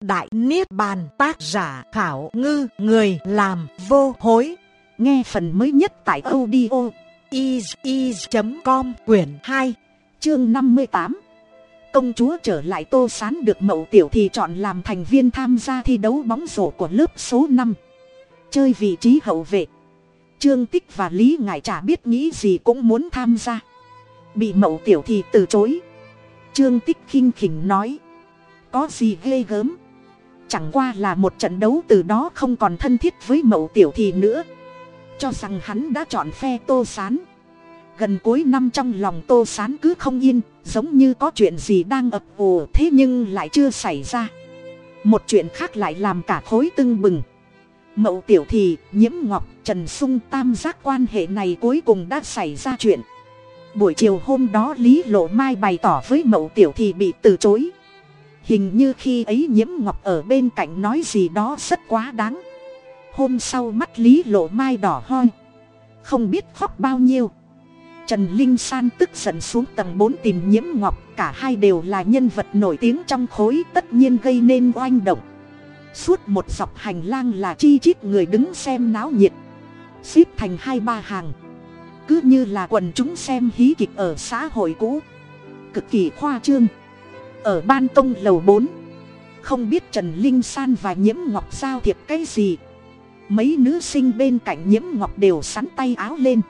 Đại Niết Bàn, tác giả Khảo Ngư, Người làm vô hối. Nghe phần mới nhất tại audio is.com quyển 2 chương 58 Công chúa trở lại tô sán được mậu tiểu thì chọn làm thành viên tham gia thi đấu bóng rổ của lớp số 5 Chơi vị trí hậu vệ. Trương Tích và Lý Ngải chả biết nghĩ gì cũng muốn tham gia. Bị mậu tiểu thì từ chối. Trương Tích khinh khỉnh nói, Có gì ghê gớm? Chẳng qua là một trận đấu từ đó không còn thân thiết với mậu tiểu thì nữa. Cho rằng hắn đã chọn phe tô sán. Gần cuối năm trong lòng tô sán cứ không yên Giống như có chuyện gì đang ập ồ thế nhưng lại chưa xảy ra. Một chuyện khác lại làm cả khối tưng bừng. Mậu tiểu thì, nhiễm ngọc, trần sung tam giác quan hệ này cuối cùng đã xảy ra chuyện. Buổi chiều hôm đó Lý Lộ Mai bày tỏ với mậu tiểu thì bị từ chối hình như khi ấy nhiễm ngọc ở bên cạnh nói gì đó rất quá đáng. Hôm sau mắt lý lộ mai đỏ hoi không biết khóc bao nhiêu. Trần linh san tức giận xuống tầng bốn tìm nhiễm ngọc. Cả hai đều là nhân vật nổi tiếng trong khối, tất nhiên gây nên oanh động. Suốt một dọc hành lang là chi chít người đứng xem náo nhiệt. Xếp thành hai ba hàng. Cứ như là quần chúng xem hí kịch ở xã hội cũ. Cực kỳ khoa trương ở ban công lầu bốn. Không biết trần linh san và nhiễm ngọc giao thiệp cái gì. Mấy nữ sinh bên cạnh nhiễm ngọc đều sắn tay áo lên.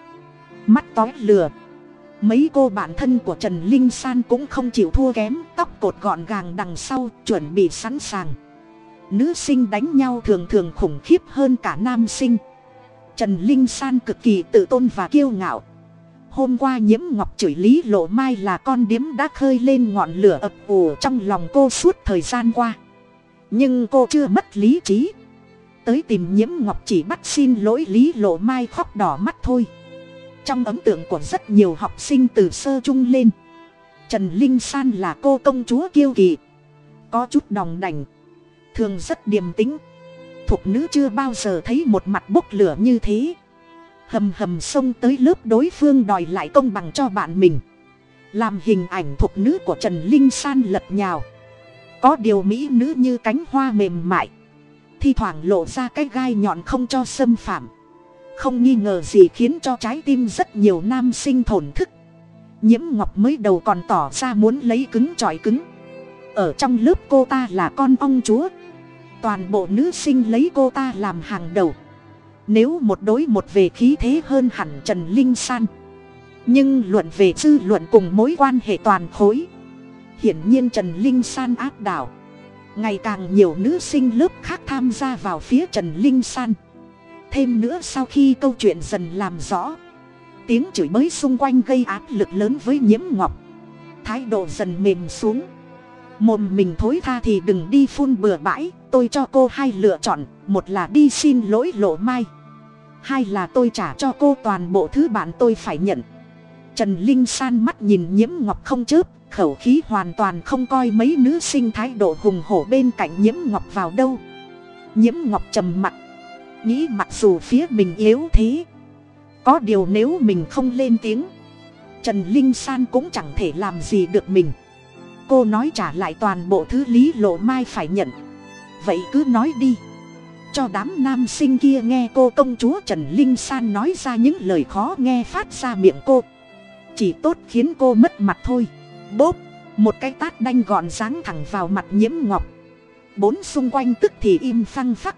Mắt tói lừa mấy cô bạn thân của trần linh san cũng không chịu thua kém, tóc cột gọn gàng đằng sau, chuẩn bị sẵn sàng. Nữ sinh đánh nhau thường thường khủng khiếp hơn cả nam sinh. Trần linh san cực kỳ tự tôn và kiêu ngạo hôm qua nhiễm ngọc chửi lý lộ mai là con điếm đã khơi lên ngọn lửa ập ù trong lòng cô suốt thời gian qua. Nhưng cô chưa mất lý trí. Tới tìm nhiễm ngọc chỉ bắt xin lỗi lý lộ mai khóc đỏ mắt thôi. Trong ấn tượng của rất nhiều học sinh từ sơ trung lên, trần linh san là cô công chúa kiêu kỳ có chút đòng đành, thường rất điềm tính thục nữ chưa bao giờ thấy một mặt bốc lửa như thế hầm hầm xông tới lớp đối phương đòi lại công bằng cho bạn mình. Làm hình ảnh thục nữ của trần linh san lật nhào. Có điều mỹ nữ như cánh hoa mềm mại. Thi thoảng lộ ra cái gai nhọn không cho xâm phạm. Không nghi ngờ gì khiến cho trái tim rất nhiều nam sinh thổn thức. Nhiễm ngọc mới đầu còn tỏ ra muốn lấy cứng trọi cứng. Ở trong lớp cô ta là con ong chúa. Toàn bộ nữ sinh lấy cô ta làm hàng đầu nếu một đối một về khí thế hơn hẳn trần linh san. Nhưng luận về dư luận cùng mối quan hệ toàn khối. Hiển nhiên trần linh san áp đảo. Ngày càng nhiều nữ sinh lớp khác tham gia vào phía trần linh san. Thêm nữa sau khi câu chuyện dần làm rõ. Tiếng chửi bới xung quanh gây áp lực lớn với nhiễm ngọc. Thái độ dần mềm xuống. Mồm mình thối tha thì đừng đi phun bừa bãi, tôi cho cô hai lựa chọn, một là đi xin lỗi lộ mai hai là tôi trả cho cô toàn bộ thứ bạn tôi phải nhận. Trần linh san mắt nhìn nhiễm ngọc không chớp, khẩu khí hoàn toàn không coi mấy nữ sinh thái độ hùng hổ bên cạnh nhiễm ngọc vào đâu. Nhiễm ngọc trầm mặc nghĩ mặc dù phía mình yếu thế, có điều nếu mình không lên tiếng, trần linh san cũng chẳng thể làm gì được mình. Cô nói trả lại toàn bộ thứ lý lộ mai phải nhận. Vậy cứ nói đi cho đám nam sinh kia nghe cô công chúa trần linh san nói ra những lời khó nghe phát ra miệng cô. Chỉ tốt khiến cô mất mặt thôi. Bốp, một cái tát đanh gọn dáng thẳng vào mặt nhiễm ngọc. Bốn xung quanh tức thì im phăng phắc.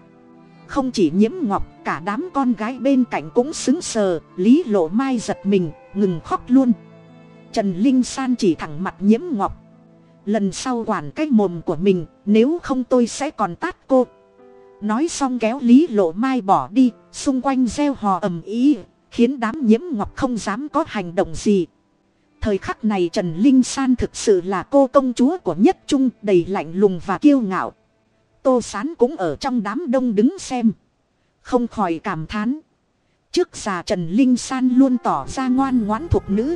Không chỉ nhiễm ngọc, cả đám con gái bên cạnh cũng xứng sờ, lý lộ mai giật mình, ngừng khóc luôn. Trần linh san chỉ thẳng mặt nhiễm ngọc. Lần sau quản cái mồm của mình, nếu không tôi sẽ còn tát cô nói xong kéo lý lộ mai bỏ đi, xung quanh gieo hò ầm ý khiến đám nhiễm ngọc không dám có hành động gì. Thời khắc này trần linh san thực sự là cô công chúa của nhất trung, đầy lạnh lùng và kiêu ngạo. Tô sán cũng ở trong đám đông đứng xem. Không khỏi cảm thán. Trước già trần linh san luôn tỏ ra ngoan ngoãn thuộc nữ.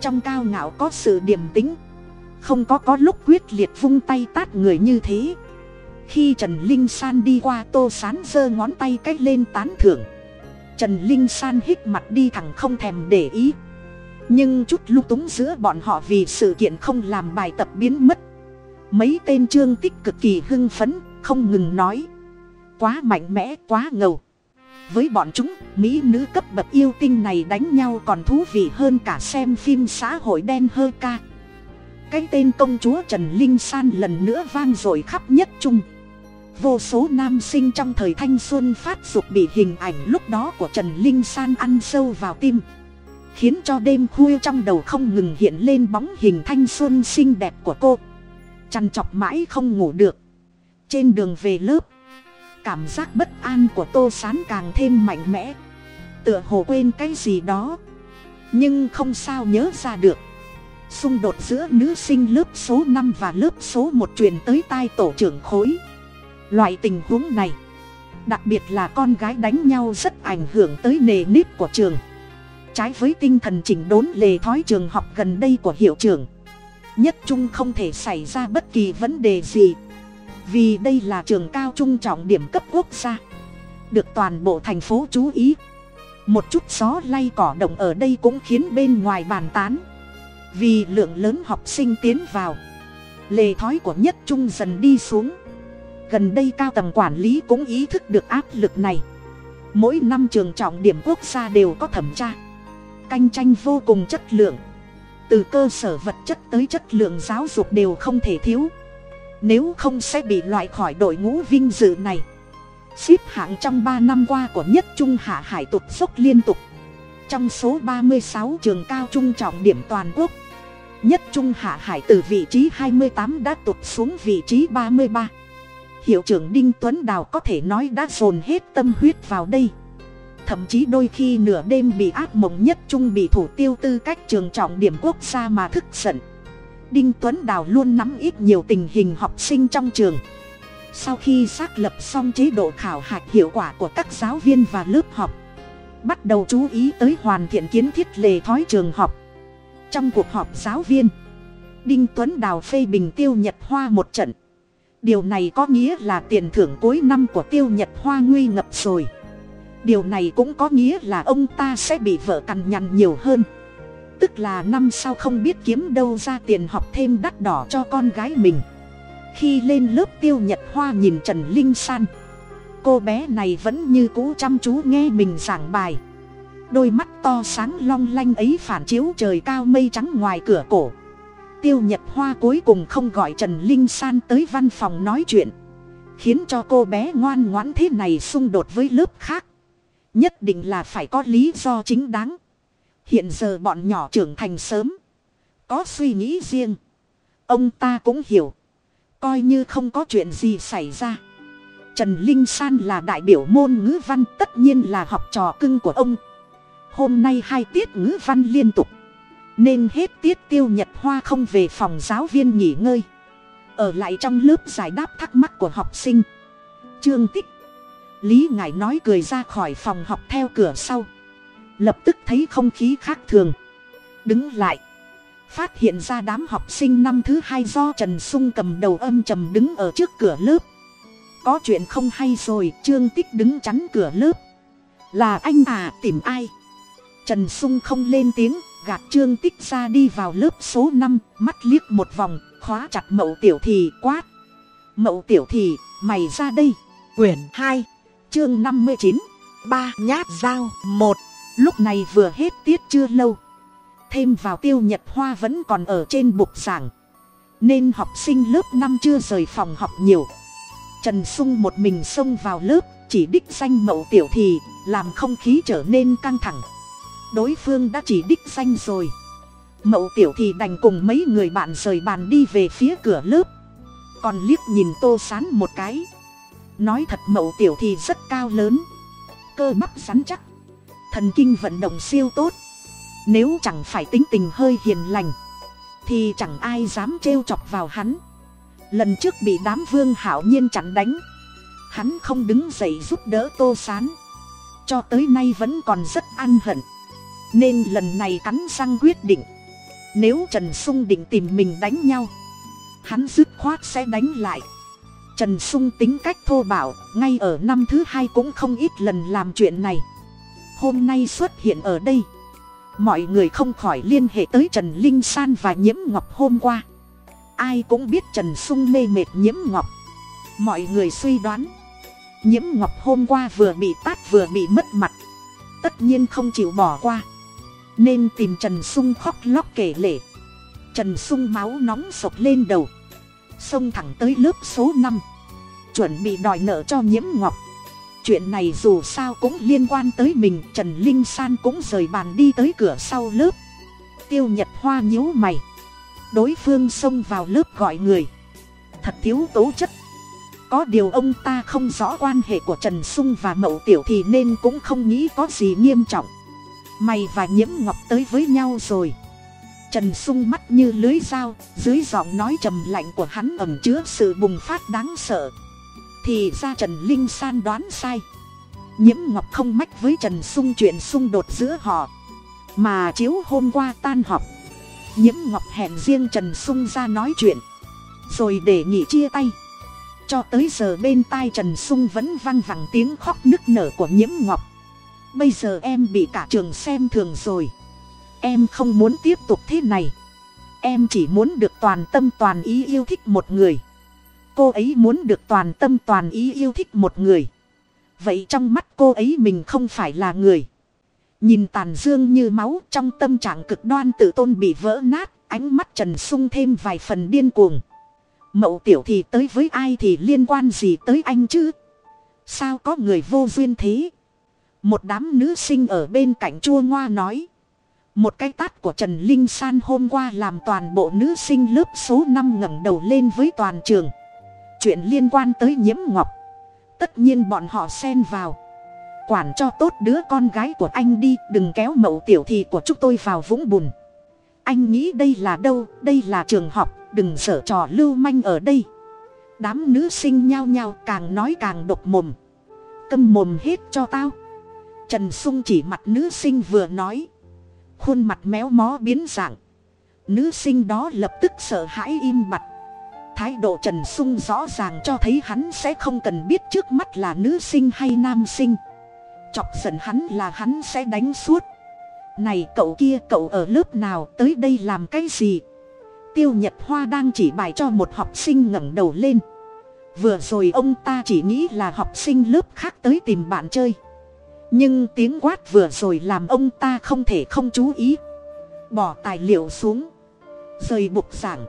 Trong cao ngạo có sự điềm tính không có có lúc quyết liệt vung tay tát người như thế khi trần linh san đi qua tô sán giơ ngón tay c á c h lên tán thưởng. Trần linh san hít mặt đi thẳng không thèm để ý. Nhưng chút lung túng giữa bọn họ vì sự kiện không làm bài tập biến mất. Mấy tên trương tích cực kỳ hưng phấn, không ngừng nói. Quá mạnh mẽ, quá ngầu. Với bọn chúng, mỹ nữ cấp bậc yêu tinh này đánh nhau còn thú vị hơn cả xem phim xã hội đen hơ ca. Cái tên công chúa trần linh san lần nữa vang dội khắp nhất trung vô số nam sinh trong thời thanh xuân phát dục bị hình ảnh lúc đó của trần linh san ăn sâu vào tim. Khiến cho đêm khuya trong đầu không ngừng hiện lên bóng hình thanh xuân xinh đẹp của cô. Chăn chọc mãi không ngủ được. Trên đường về lớp, cảm giác bất an của tô sán càng thêm mạnh mẽ. Tựa hồ quên cái gì đó, nhưng không sao nhớ ra được. Xung đột giữa nữ sinh lớp số năm và lớp số một truyền tới tai tổ trưởng khối loại tình huống này, đặc biệt là con gái đánh nhau rất ảnh hưởng tới nề nếp của trường. Trái với tinh thần chỉnh đốn lề thói trường học gần đây của hiệu trưởng, nhất trung không thể xảy ra bất kỳ vấn đề gì. Vì đây là trường cao trung trọng điểm cấp quốc gia, được toàn bộ thành phố chú ý. Một chút gió lay cỏ động ở đây cũng khiến bên ngoài bàn tán. Vì lượng lớn học sinh tiến vào, lề thói của nhất trung dần đi xuống gần đây cao tầng quản lý cũng ý thức được áp lực này. Mỗi năm trường trọng điểm quốc gia đều có thẩm tra. Cạnh tranh vô cùng chất lượng. Từ cơ sở vật chất tới chất lượng giáo dục đều không thể thiếu. Nếu không sẽ bị loại khỏi đội ngũ vinh dự này. Xếp hạng trong ba năm qua của nhất trung hạ hải tụt dốc liên tục. Trong số ba mươi sáu trường cao trung trọng điểm toàn quốc, nhất trung hạ hải từ vị trí hai mươi tám đã tụt xuống vị trí ba mươi ba hiệu trưởng đinh tuấn đào có thể nói đã dồn hết tâm huyết vào đây. Thậm chí đôi khi nửa đêm bị ác mộng nhất trung bị thủ tiêu tư cách trường trọng điểm quốc gia mà thức giận. Đinh tuấn đào luôn nắm ít nhiều tình hình học sinh trong trường. Sau khi xác lập xong chế độ khảo hạch hiệu quả của các giáo viên và lớp học, bắt đầu chú ý tới hoàn thiện kiến thiết lề thói trường học. Trong cuộc họp giáo viên, đinh tuấn đào phê bình tiêu nhật hoa một trận điều này có nghĩa là tiền thưởng cuối năm của tiêu nhật hoa nguy ngập rồi. Điều này cũng có nghĩa là ông ta sẽ bị vợ cằn nhằn nhiều hơn. Tức là năm sau không biết kiếm đâu ra tiền học thêm đắt đỏ cho con gái mình. Khi lên lớp tiêu nhật hoa nhìn trần linh san. Cô bé này vẫn như cũ chăm chú nghe mình giảng bài. Đôi mắt to sáng long lanh ấy phản chiếu trời cao mây trắng ngoài cửa cổ tiêu nhật hoa cuối cùng không gọi trần linh san tới văn phòng nói chuyện. Khiến cho cô bé ngoan ngoãn thế này xung đột với lớp khác. Nhất định là phải có lý do chính đáng. Hiện giờ bọn nhỏ trưởng thành sớm. Có suy nghĩ riêng. Ông ta cũng hiểu. Coi như không có chuyện gì xảy ra. Trần linh san là đại biểu môn ngữ văn, tất nhiên là học trò cưng của ông. Hôm nay hai tiết ngữ văn liên tục nên hết tiết tiêu nhật hoa không về phòng giáo viên nghỉ ngơi. Ở lại trong lớp giải đáp thắc mắc của học sinh. Trương tích. Lý ngài nói cười ra khỏi phòng học theo cửa sau. Lập tức thấy không khí khác thường. Đứng lại. Phát hiện ra đám học sinh năm thứ hai do trần sung cầm đầu âm trầm đứng ở trước cửa lớp. Có chuyện không hay rồi, trương tích đứng chắn cửa lớp. Là anh à tìm ai? Trần sung không lên tiếng gạt trương tích ra đi vào lớp số năm, mắt liếc một vòng, khóa chặt mậu tiểu thì quát. Mậu tiểu thì, mày ra đây. Quyển hai, chương năm mươi chín, ba nhát dao, một. Lúc này vừa hết tiết chưa lâu. Thêm vào tiêu nhật hoa vẫn còn ở trên bục giảng. Nên học sinh lớp năm chưa rời phòng học nhiều. Trần sung một mình xông vào lớp, chỉ đích danh mậu tiểu thì, làm không khí trở nên căng thẳng đối phương đã chỉ đích danh rồi. Mậu tiểu thì đành cùng mấy người bạn rời bàn đi về phía cửa lớp. Còn liếc nhìn tô sán một cái. Nói thật mậu tiểu thì rất cao lớn. Cơ bắp rắn chắc. Thần kinh vận động siêu tốt. Nếu chẳng phải tính tình hơi hiền lành, thì chẳng ai dám trêu chọc vào hắn. Lần trước bị đám vương hảo nhiên chặn đánh, hắn không đứng dậy giúp đỡ tô sán. Cho tới nay vẫn còn rất ăn hận nên lần này cắn răng quyết định. Nếu trần sung định tìm mình đánh nhau, hắn dứt khoát sẽ đánh lại. Trần sung tính cách thô bạo, ngay ở năm thứ hai cũng không ít lần làm chuyện này. Hôm nay xuất hiện ở đây, mọi người không khỏi liên hệ tới trần linh san và nhiễm ngọc hôm qua. Ai cũng biết trần sung mê mệt nhiễm ngọc. Mọi người suy đoán, nhiễm ngọc hôm qua vừa bị tát vừa bị mất mặt. Tất nhiên không chịu bỏ qua nên tìm trần sung khóc lóc kể lể. Trần sung máu nóng sộc lên đầu, xông thẳng tới lớp số năm, chuẩn bị đòi nợ cho nhiễm ngọc. Chuyện này dù sao cũng liên quan tới mình, trần linh san cũng rời bàn đi tới cửa sau lớp. Tiêu nhật hoa nhíu mày, đối phương xông vào lớp gọi người. Thật thiếu tố chất. Có điều ông ta không rõ quan hệ của trần sung và mậu tiểu thì nên cũng không nghĩ có gì nghiêm trọng mày và nhiễm ngọc tới với nhau rồi. Trần sung mắt như lưới dao, dưới giọng nói trầm lạnh của hắn ẩm chứa sự bùng phát đáng sợ. Thì ra trần linh san đoán sai. Nhiễm ngọc không mách với trần sung chuyện xung đột giữa họ, mà chiếu hôm qua tan họp. Nhiễm ngọc hẹn riêng trần sung ra nói chuyện, rồi để nghỉ chia tay. Cho tới giờ bên tai trần sung vẫn văng vẳng tiếng khóc nức nở của nhiễm ngọc bây giờ em bị cả trường xem thường rồi. Em không muốn tiếp tục thế này. Em chỉ muốn được toàn tâm toàn ý yêu thích một người. Cô ấy muốn được toàn tâm toàn ý yêu thích một người. Vậy trong mắt cô ấy mình không phải là người. Nhìn tàn dương như máu trong tâm trạng cực đoan tự tôn bị vỡ nát, ánh mắt trần sung thêm vài phần điên cuồng. Mậu tiểu thì tới với ai thì liên quan gì tới anh chứ? Sao có người vô duyên thế? Một đám nữ sinh ở bên cạnh chua ngoa nói. Một cái tát của trần linh san hôm qua làm toàn bộ nữ sinh lớp số năm ngẩng đầu lên với toàn trường. Chuyện liên quan tới nhiễm ngọc. Tất nhiên bọn họ xen vào. Quản cho tốt đứa con gái của anh đi, đừng kéo mẫu tiểu thị của chúng tôi vào vũng bùn. Anh nghĩ đây là đâu, đây là trường học, đừng sở trò lưu manh ở đây. Đám nữ sinh nhao nhao càng nói càng độc mồm. Câm mồm hết cho tao trần sung chỉ mặt nữ sinh vừa nói. Khuôn mặt méo mó biến dạng. Nữ sinh đó lập tức sợ hãi im mặt thái độ trần sung rõ ràng cho thấy hắn sẽ không cần biết trước mắt là nữ sinh hay nam sinh. Chọc giận hắn là hắn sẽ đánh suốt. Này cậu kia, cậu ở lớp nào, tới đây làm cái gì? Tiêu nhật hoa đang chỉ bài cho một học sinh ngẩng đầu lên. Vừa rồi ông ta chỉ nghĩ là học sinh lớp khác tới tìm bạn chơi nhưng tiếng quát vừa rồi làm ông ta không thể không chú ý. Bỏ tài liệu xuống. Rời bục giảng.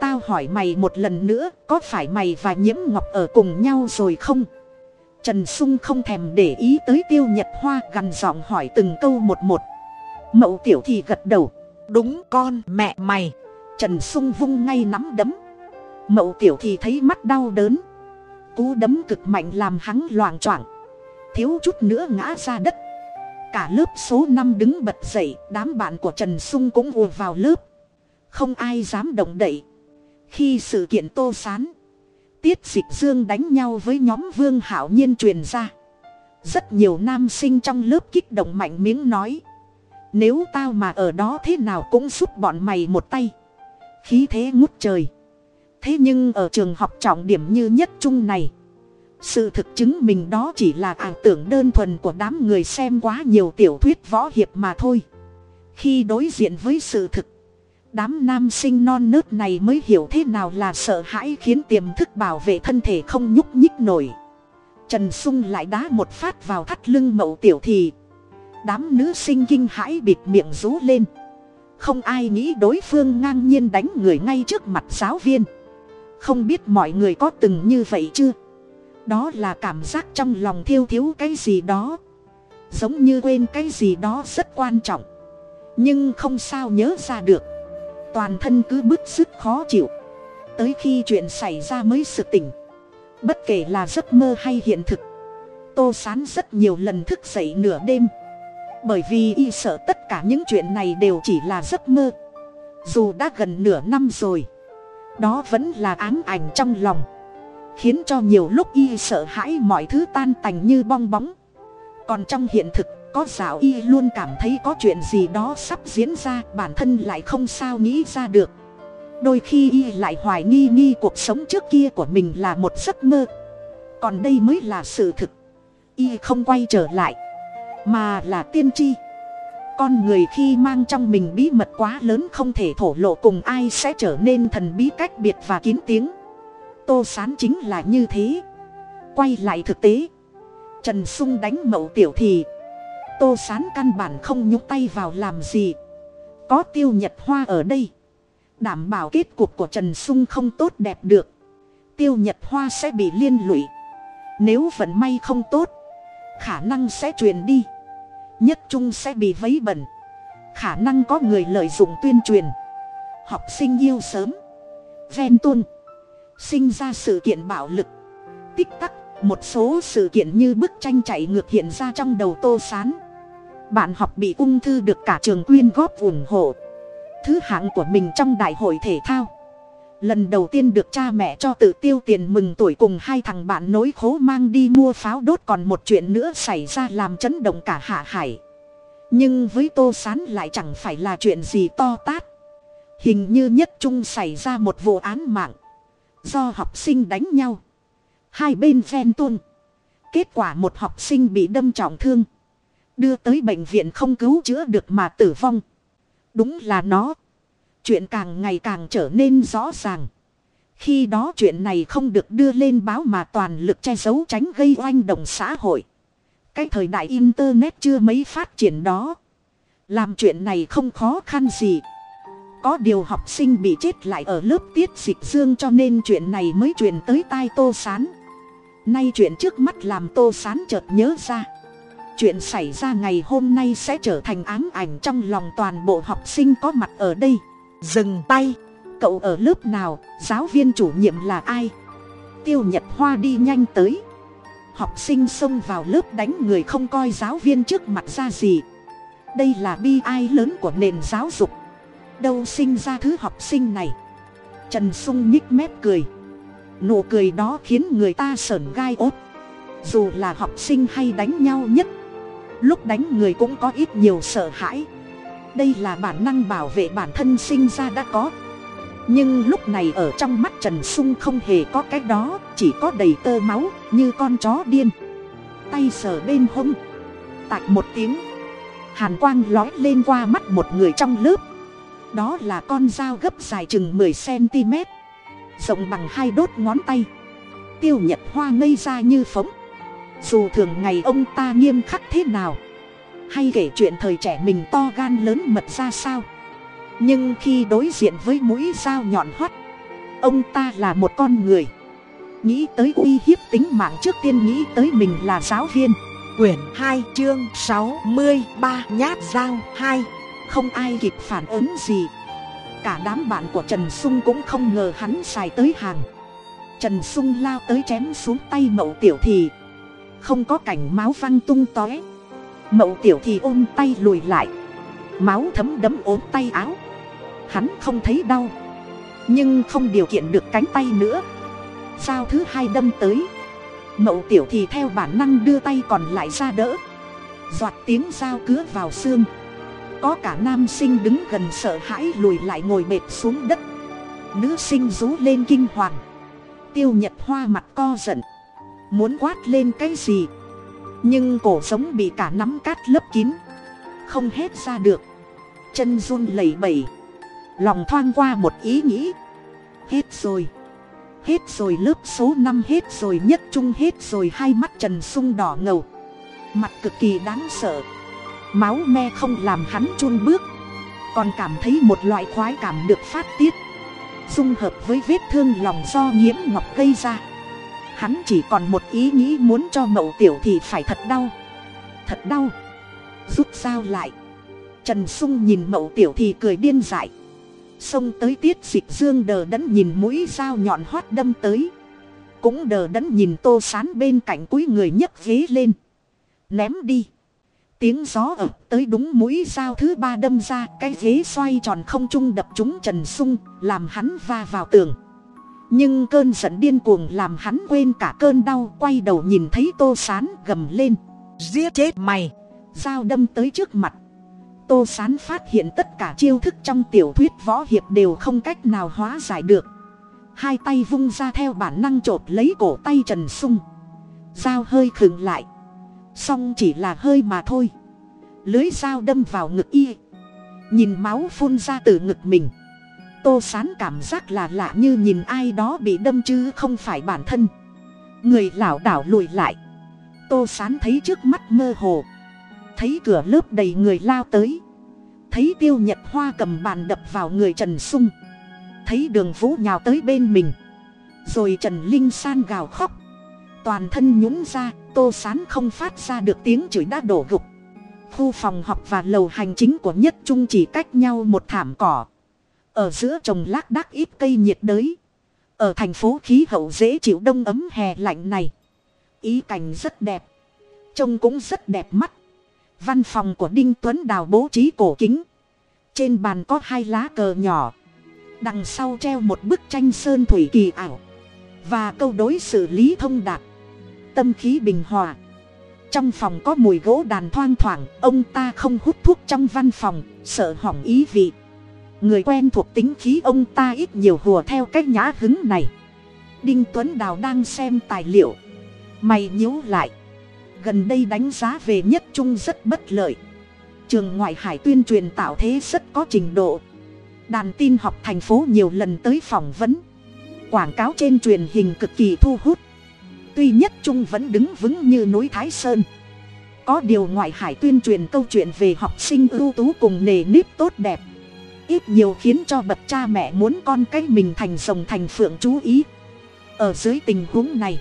Tao hỏi mày một lần nữa, có phải mày và nhiễm ngọc ở cùng nhau rồi không? Trần sung không thèm để ý tới tiêu nhật hoa, gằn giọng hỏi từng câu một một. Mậu tiểu thì gật đầu. Đúng con, mẹ mày. Trần sung vung ngay nắm đấm. Mậu tiểu thì thấy mắt đau đớn. Cú đấm cực mạnh làm hắn loàng choạng thiếu chút nữa ngã ra đất. Cả lớp số năm đứng bật dậy, đám bạn của trần sung cũng ùa vào lớp. Không ai dám động đậy. Khi sự kiện tô sán, tiết dịch dương đánh nhau với nhóm vương hảo nhiên truyền ra. Rất nhiều nam sinh trong lớp kích động mạnh miếng nói, nếu tao mà ở đó thế nào cũng giúp bọn mày một tay. Khí thế ngút trời. Thế nhưng ở trường học trọng điểm như nhất trung này sự thực chứng mình đó chỉ là ảo tưởng đơn thuần của đám người xem quá nhiều tiểu thuyết võ hiệp mà thôi. Khi đối diện với sự thực, đám nam sinh non nớt này mới hiểu thế nào là sợ hãi khiến tiềm thức bảo vệ thân thể không nhúc nhích nổi. Trần sung lại đá một phát vào thắt lưng mậu tiểu thì, đám nữ sinh kinh hãi bịt miệng rú lên. Không ai nghĩ đối phương ngang nhiên đánh người ngay trước mặt giáo viên. Không biết mọi người có từng như vậy chưa? Đó là cảm giác trong lòng thiêu thiếu cái gì đó. Giống như quên cái gì đó rất quan trọng. Nhưng không sao nhớ ra được. Toàn thân cứ bứt sức khó chịu. Tới khi chuyện xảy ra mới sự tỉnh. Bất kể là giấc mơ hay hiện thực. Tô sán rất nhiều lần thức dậy nửa đêm. Bởi vì y sợ tất cả những chuyện này đều chỉ là giấc mơ. Dù đã gần nửa năm rồi, đó vẫn là ám ảnh trong lòng khiến cho nhiều lúc y sợ hãi mọi thứ tan tành như bong bóng. Còn trong hiện thực, có dạo y luôn cảm thấy có chuyện gì đó sắp diễn ra, bản thân lại không sao nghĩ ra được. Đôi khi y lại hoài nghi nghi cuộc sống trước kia của mình là một giấc mơ. Còn đây mới là sự thực. Y không quay trở lại, mà là tiên tri. Con người khi mang trong mình bí mật quá lớn không thể thổ lộ cùng ai sẽ trở nên thần bí cách biệt và kín tiếng tô sán chính là như thế. Quay lại thực tế. Trần sung đánh mậu tiểu thì, tô sán căn bản không nhúc tay vào làm gì. Có tiêu nhật hoa ở đây. Đảm bảo kết cục của trần sung không tốt đẹp được. Tiêu nhật hoa sẽ bị liên lụy. Nếu vận may không tốt, khả năng sẽ truyền đi. Nhất trung sẽ bị vấy bẩn. Khả năng có người lợi dụng tuyên truyền. Học sinh yêu sớm. Ven tuôn sinh ra sự kiện bạo lực. Tích tắc, một số sự kiện như bức tranh chạy ngược hiện ra trong đầu tô sán. Bạn học bị ung thư được cả trường quyên góp ủng hộ. Thứ hạng của mình trong đại hội thể thao. Lần đầu tiên được cha mẹ cho tự tiêu tiền mừng tuổi cùng hai thằng bạn nối khố mang đi mua pháo đốt còn một chuyện nữa xảy ra làm chấn động cả hạ hải. Nhưng với tô sán lại chẳng phải là chuyện gì to tát. Hình như nhất trung xảy ra một vụ án mạng do học sinh đánh nhau. Hai bên phen tuôn. Kết quả một học sinh bị đâm trọng thương. Đưa tới bệnh viện không cứu chữa được mà tử vong. Đúng là nó. Chuyện càng ngày càng trở nên rõ ràng. Khi đó chuyện này không được đưa lên báo mà toàn lực che giấu tránh gây oanh động xã hội. Cái thời đại internet chưa mấy phát triển đó. Làm chuyện này không khó khăn gì có điều học sinh bị chết lại ở lớp tiết dịch dương cho nên chuyện này mới truyền tới tai tô sán. Nay chuyện trước mắt làm tô sán chợt nhớ ra. Chuyện xảy ra ngày hôm nay sẽ trở thành ám ảnh trong lòng toàn bộ học sinh có mặt ở đây. Dừng tay. Cậu ở lớp nào? Giáo viên chủ nhiệm là ai? Tiêu nhật hoa đi nhanh tới. Học sinh xông vào lớp đánh người không coi giáo viên trước mặt ra gì. Đây là bi ai lớn của nền giáo dục đâu sinh ra thứ học sinh này. Trần sung nhích mép cười. Nụ cười đó khiến người ta sởn gai ốt dù là học sinh hay đánh nhau nhất, lúc đánh người cũng có ít nhiều sợ hãi. Đây là bản năng bảo vệ bản thân sinh ra đã có. Nhưng lúc này ở trong mắt trần sung không hề có cái đó, chỉ có đầy tơ máu, như con chó điên. Tay sờ bên hông. Tạch một tiếng. Hàn quang lói lên qua mắt một người trong lớp đó là con dao gấp dài chừng mười cm rộng bằng hai đốt ngón tay. Tiêu nhật hoa ngây ra như phóng. Dù thường ngày ông ta nghiêm khắc thế nào, hay kể chuyện thời trẻ mình to gan lớn mật ra sao. Nhưng khi đối diện với mũi dao nhọn hoắt, ông ta là một con người. Nghĩ tới uy hiếp tính mạng trước tiên nghĩ tới mình là giáo viên. Quyển hai chương sáu mươi ba nhát dao hai không ai kịp phản ứng gì. Cả đám bạn của trần sung cũng không ngờ hắn xài tới hàng. Trần sung lao tới chém xuống tay mậu tiểu thì. Không có cảnh máu văng tung tóe. Mậu tiểu thì ôm tay lùi lại. Máu thấm đấm ốm tay áo. Hắn không thấy đau. Nhưng không điều kiện được cánh tay nữa. Sao thứ hai đâm tới? Mậu tiểu thì theo bản năng đưa tay còn lại ra đỡ. Giọt tiếng dao cứa vào xương có cả nam sinh đứng gần sợ hãi lùi lại ngồi bệt xuống đất. Nữ sinh rú lên kinh hoàng. Tiêu nhật hoa mặt co giận muốn quát lên cái gì? Nhưng cổ sống bị cả nắm cát lấp kín. Không hết ra được. Chân run lẩy bẩy. Lòng thoang qua một ý nghĩ. Hết rồi. Hết rồi lớp số năm hết rồi nhất trung hết rồi hai mắt trần sung đỏ ngầu. Mặt cực kỳ đáng sợ máu me không làm hắn chun bước. Còn cảm thấy một loại khoái cảm được phát tiết. Dung hợp với vết thương lòng do nhiễm ngọc gây ra. Hắn chỉ còn một ý nghĩ muốn cho mậu tiểu thì phải thật đau. Thật đau. Rút dao lại. Trần sung nhìn mậu tiểu thì cười điên dại. Xông tới tiết dịch dương đờ đẫn nhìn mũi dao nhọn hoắt đâm tới. Cũng đờ đẫn nhìn tô sán bên cạnh cuối người nhấc ghế lên. Ném đi tiếng gió ập tới đúng mũi dao thứ ba đâm ra, cái ghế xoay tròn không trung đập trúng trần sung, làm hắn va vào tường. Nhưng cơn giận điên cuồng làm hắn quên cả cơn đau, quay đầu nhìn thấy tô sán gầm lên. Giết chết mày! Dao đâm tới trước mặt. Tô sán phát hiện tất cả chiêu thức trong tiểu thuyết võ hiệp đều không cách nào hóa giải được. Hai tay vung ra theo bản năng chộp lấy cổ tay trần sung. Dao hơi khựng lại song chỉ là hơi mà thôi. Lưới dao đâm vào ngực y. Nhìn máu phun ra từ ngực mình. Tô sán cảm giác là lạ như nhìn ai đó bị đâm chứ không phải bản thân. Người lảo đảo lùi lại. Tô sán thấy trước mắt mơ hồ. Thấy cửa lớp đầy người lao tới. Thấy tiêu nhật hoa cầm bàn đập vào người trần sung. Thấy đường vũ nhào tới bên mình. Rồi trần linh san gào khóc toàn thân nhún ra, tô sán không phát ra được tiếng chửi đã đổ gục. Khu phòng học và lầu hành chính của nhất trung chỉ cách nhau một thảm cỏ. Ở giữa trồng lác đác ít cây nhiệt đới. Ở thành phố khí hậu dễ chịu đông ấm hè lạnh này. Ý cảnh rất đẹp. Trông cũng rất đẹp mắt. Văn phòng của đinh tuấn đào bố trí cổ kính. Trên bàn có hai lá cờ nhỏ. Đằng sau treo một bức tranh sơn thủy kỳ ảo. Và câu đối xử lý thông đạt tâm khí bình hòa. Trong phòng có mùi gỗ đàn thoang thoảng, ông ta không hút thuốc trong văn phòng, sợ hỏng ý vị. Người quen thuộc tính khí ông ta ít nhiều hùa theo cách nhã hứng này. Đinh tuấn đào đang xem tài liệu. Mày nhíu lại. Gần đây đánh giá về nhất trung rất bất lợi. Trường ngoại hải tuyên truyền tạo thế rất có trình độ. Đàn tin học thành phố nhiều lần tới phỏng vấn. Quảng cáo trên truyền hình cực kỳ thu hút tuy nhất trung vẫn đứng vững như núi thái sơn. Có điều ngoại hải tuyên truyền câu chuyện về học sinh ưu tú cùng nề nếp tốt đẹp. Ít nhiều khiến cho bậc cha mẹ muốn con cái mình thành rồng thành phượng chú ý. Ở dưới tình huống này,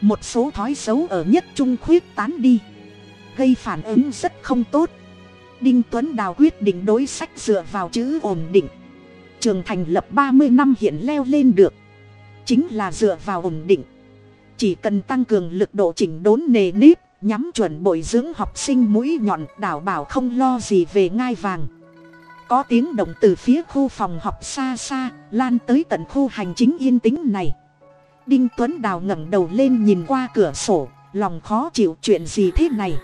một số thói xấu ở nhất trung khuyết tán đi, gây phản ứng rất không tốt. Đinh tuấn đào quyết định đối sách dựa vào chữ ổn định. Trường thành lập ba mươi năm hiện leo lên được, chính là dựa vào ổn định chỉ cần tăng cường lực độ chỉnh đốn nề nếp, nhắm chuẩn bồi dưỡng học sinh mũi nhọn đảo bảo không lo gì về ngai vàng. Có tiếng động từ phía khu phòng học xa xa, lan tới tận khu hành chính yên tĩnh này. Đinh tuấn đào ngẩng đầu lên nhìn qua cửa sổ, lòng khó chịu chuyện gì thế này?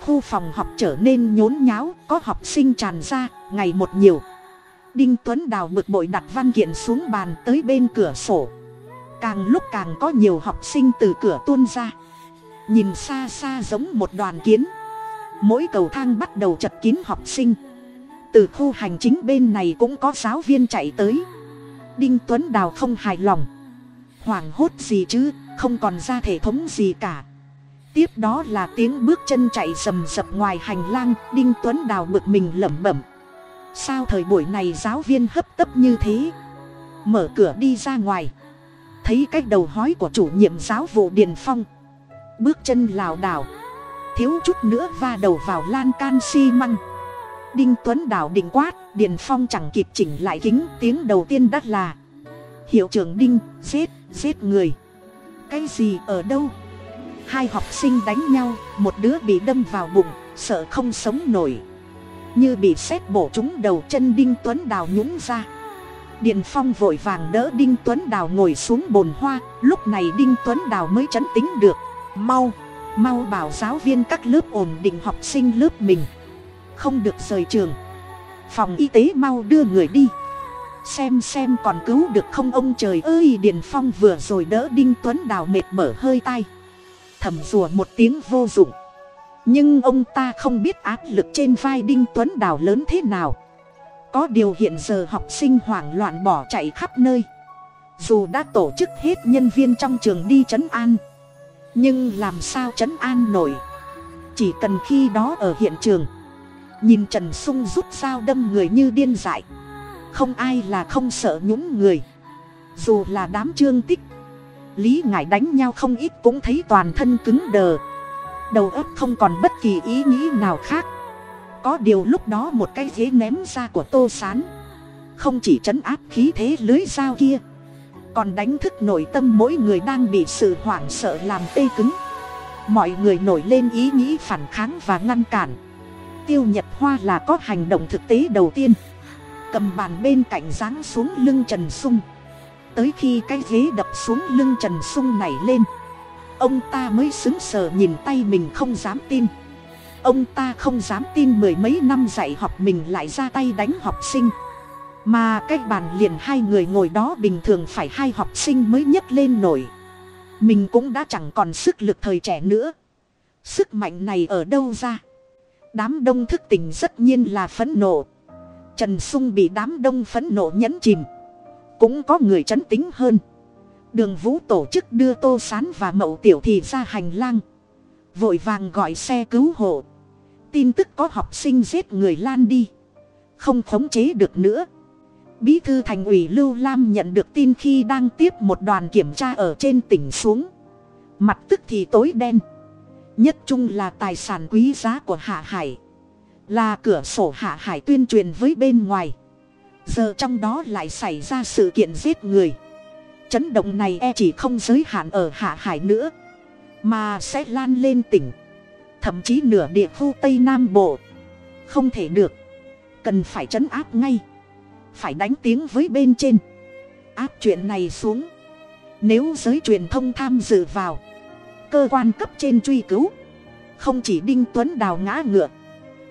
Khu phòng học trở nên nhốn nháo, có học sinh tràn ra, ngày một nhiều. Đinh tuấn đào bực bội đặt văn kiện xuống bàn tới bên cửa sổ càng lúc càng có nhiều học sinh từ cửa tuôn ra. Nhìn xa xa giống một đoàn kiến. Mỗi cầu thang bắt đầu chật kín học sinh. Từ khu hành chính bên này cũng có giáo viên chạy tới. Đinh tuấn đào không hài lòng. Hoảng hốt gì chứ, không còn ra thể thống gì cả. Tiếp đó là tiếng bước chân chạy rầm rập ngoài hành lang, đinh tuấn đào bực mình lẩm bẩm. Sao thời buổi này giáo viên hấp tấp như thế? Mở cửa đi ra ngoài thấy cái đầu hói của chủ nhiệm giáo vụ điền phong. Bước chân lảo đảo. Thiếu chút nữa va đầu vào lan can xi măng. Đinh tuấn đảo định quát, điền phong chẳng kịp chỉnh lại kính, tiếng đầu tiên đắt là, hiệu trưởng đinh, giết giết người. Cái gì, ở đâu? Hai học sinh đánh nhau, một đứa bị đâm vào bụng, sợ không sống nổi. Như bị xét bổ trúng đầu chân đinh tuấn đào nhũng ra điền phong vội vàng đỡ đinh tuấn đào ngồi xuống bồn hoa. Lúc này đinh tuấn đào mới chấn tính được. Mau mau bảo giáo viên các lớp ổn định học sinh lớp mình. Không được rời trường. Phòng y tế mau đưa người đi. Xem xem còn cứu được không ông trời ơi điền phong vừa rồi đỡ đinh tuấn đào mệt mở hơi tay thầm rùa một tiếng vô dụng. Nhưng ông ta không biết áp lực trên vai đinh tuấn đào lớn thế nào có điều hiện giờ học sinh hoảng loạn bỏ chạy khắp nơi. Dù đã tổ chức hết nhân viên trong trường đi trấn an. Nhưng làm sao trấn an nổi? Chỉ cần khi đó ở hiện trường. Nhìn trần sung rút dao đâm người như điên dại. Không ai là không sợ nhúng người. Dù là đám trương tích. Lý ngại đánh nhau không ít cũng thấy toàn thân cứng đờ. Đầu óc không còn bất kỳ ý nghĩ nào khác có điều lúc đó một cái ghế ném ra của tô sán. Không chỉ trấn áp khí thế lưới dao kia, còn đánh thức nội tâm mỗi người đang bị sự hoảng sợ làm tê cứng. Mọi người nổi lên ý nghĩ phản kháng và ngăn cản. Tiêu nhật hoa là có hành động thực tế đầu tiên. Cầm bàn bên cạnh giáng xuống lưng trần sung. Tới khi cái ghế đập xuống lưng trần sung này lên, ông ta mới xứng sờ nhìn tay mình không dám tin ông ta không dám tin mười mấy năm dạy học mình lại ra tay đánh học sinh. Mà cái bàn liền hai người ngồi đó bình thường phải hai học sinh mới nhấc lên nổi. Mình cũng đã chẳng còn sức lực thời trẻ nữa. Sức mạnh này ở đâu ra? Đám đông thức tỉnh rất nhiên là phẫn nộ. Trần sung bị đám đông phẫn nộ nhẫn chìm. Cũng có người chấn tính hơn. Đường vũ tổ chức đưa tô sán và mậu tiểu thì ra hành lang. Vội vàng gọi xe cứu hộ tin tức có học sinh giết người lan đi. Không khống chế được nữa. Bí thư thành ủy lưu lam nhận được tin khi đang tiếp một đoàn kiểm tra ở trên tỉnh xuống. Mặt tức thì tối đen. Nhất trung là tài sản quý giá của hạ hải. Là cửa sổ hạ hải tuyên truyền với bên ngoài. Giờ trong đó lại xảy ra sự kiện giết người. Chấn động này e chỉ không giới hạn ở hạ hải nữa, mà sẽ lan lên tỉnh thậm chí nửa địa khu tây nam bộ. Không thể được. Cần phải chấn áp ngay. Phải đánh tiếng với bên trên. Áp chuyện này xuống. Nếu giới truyền thông tham dự vào, cơ quan cấp trên truy cứu, không chỉ đinh tuấn đào ngã ngựa,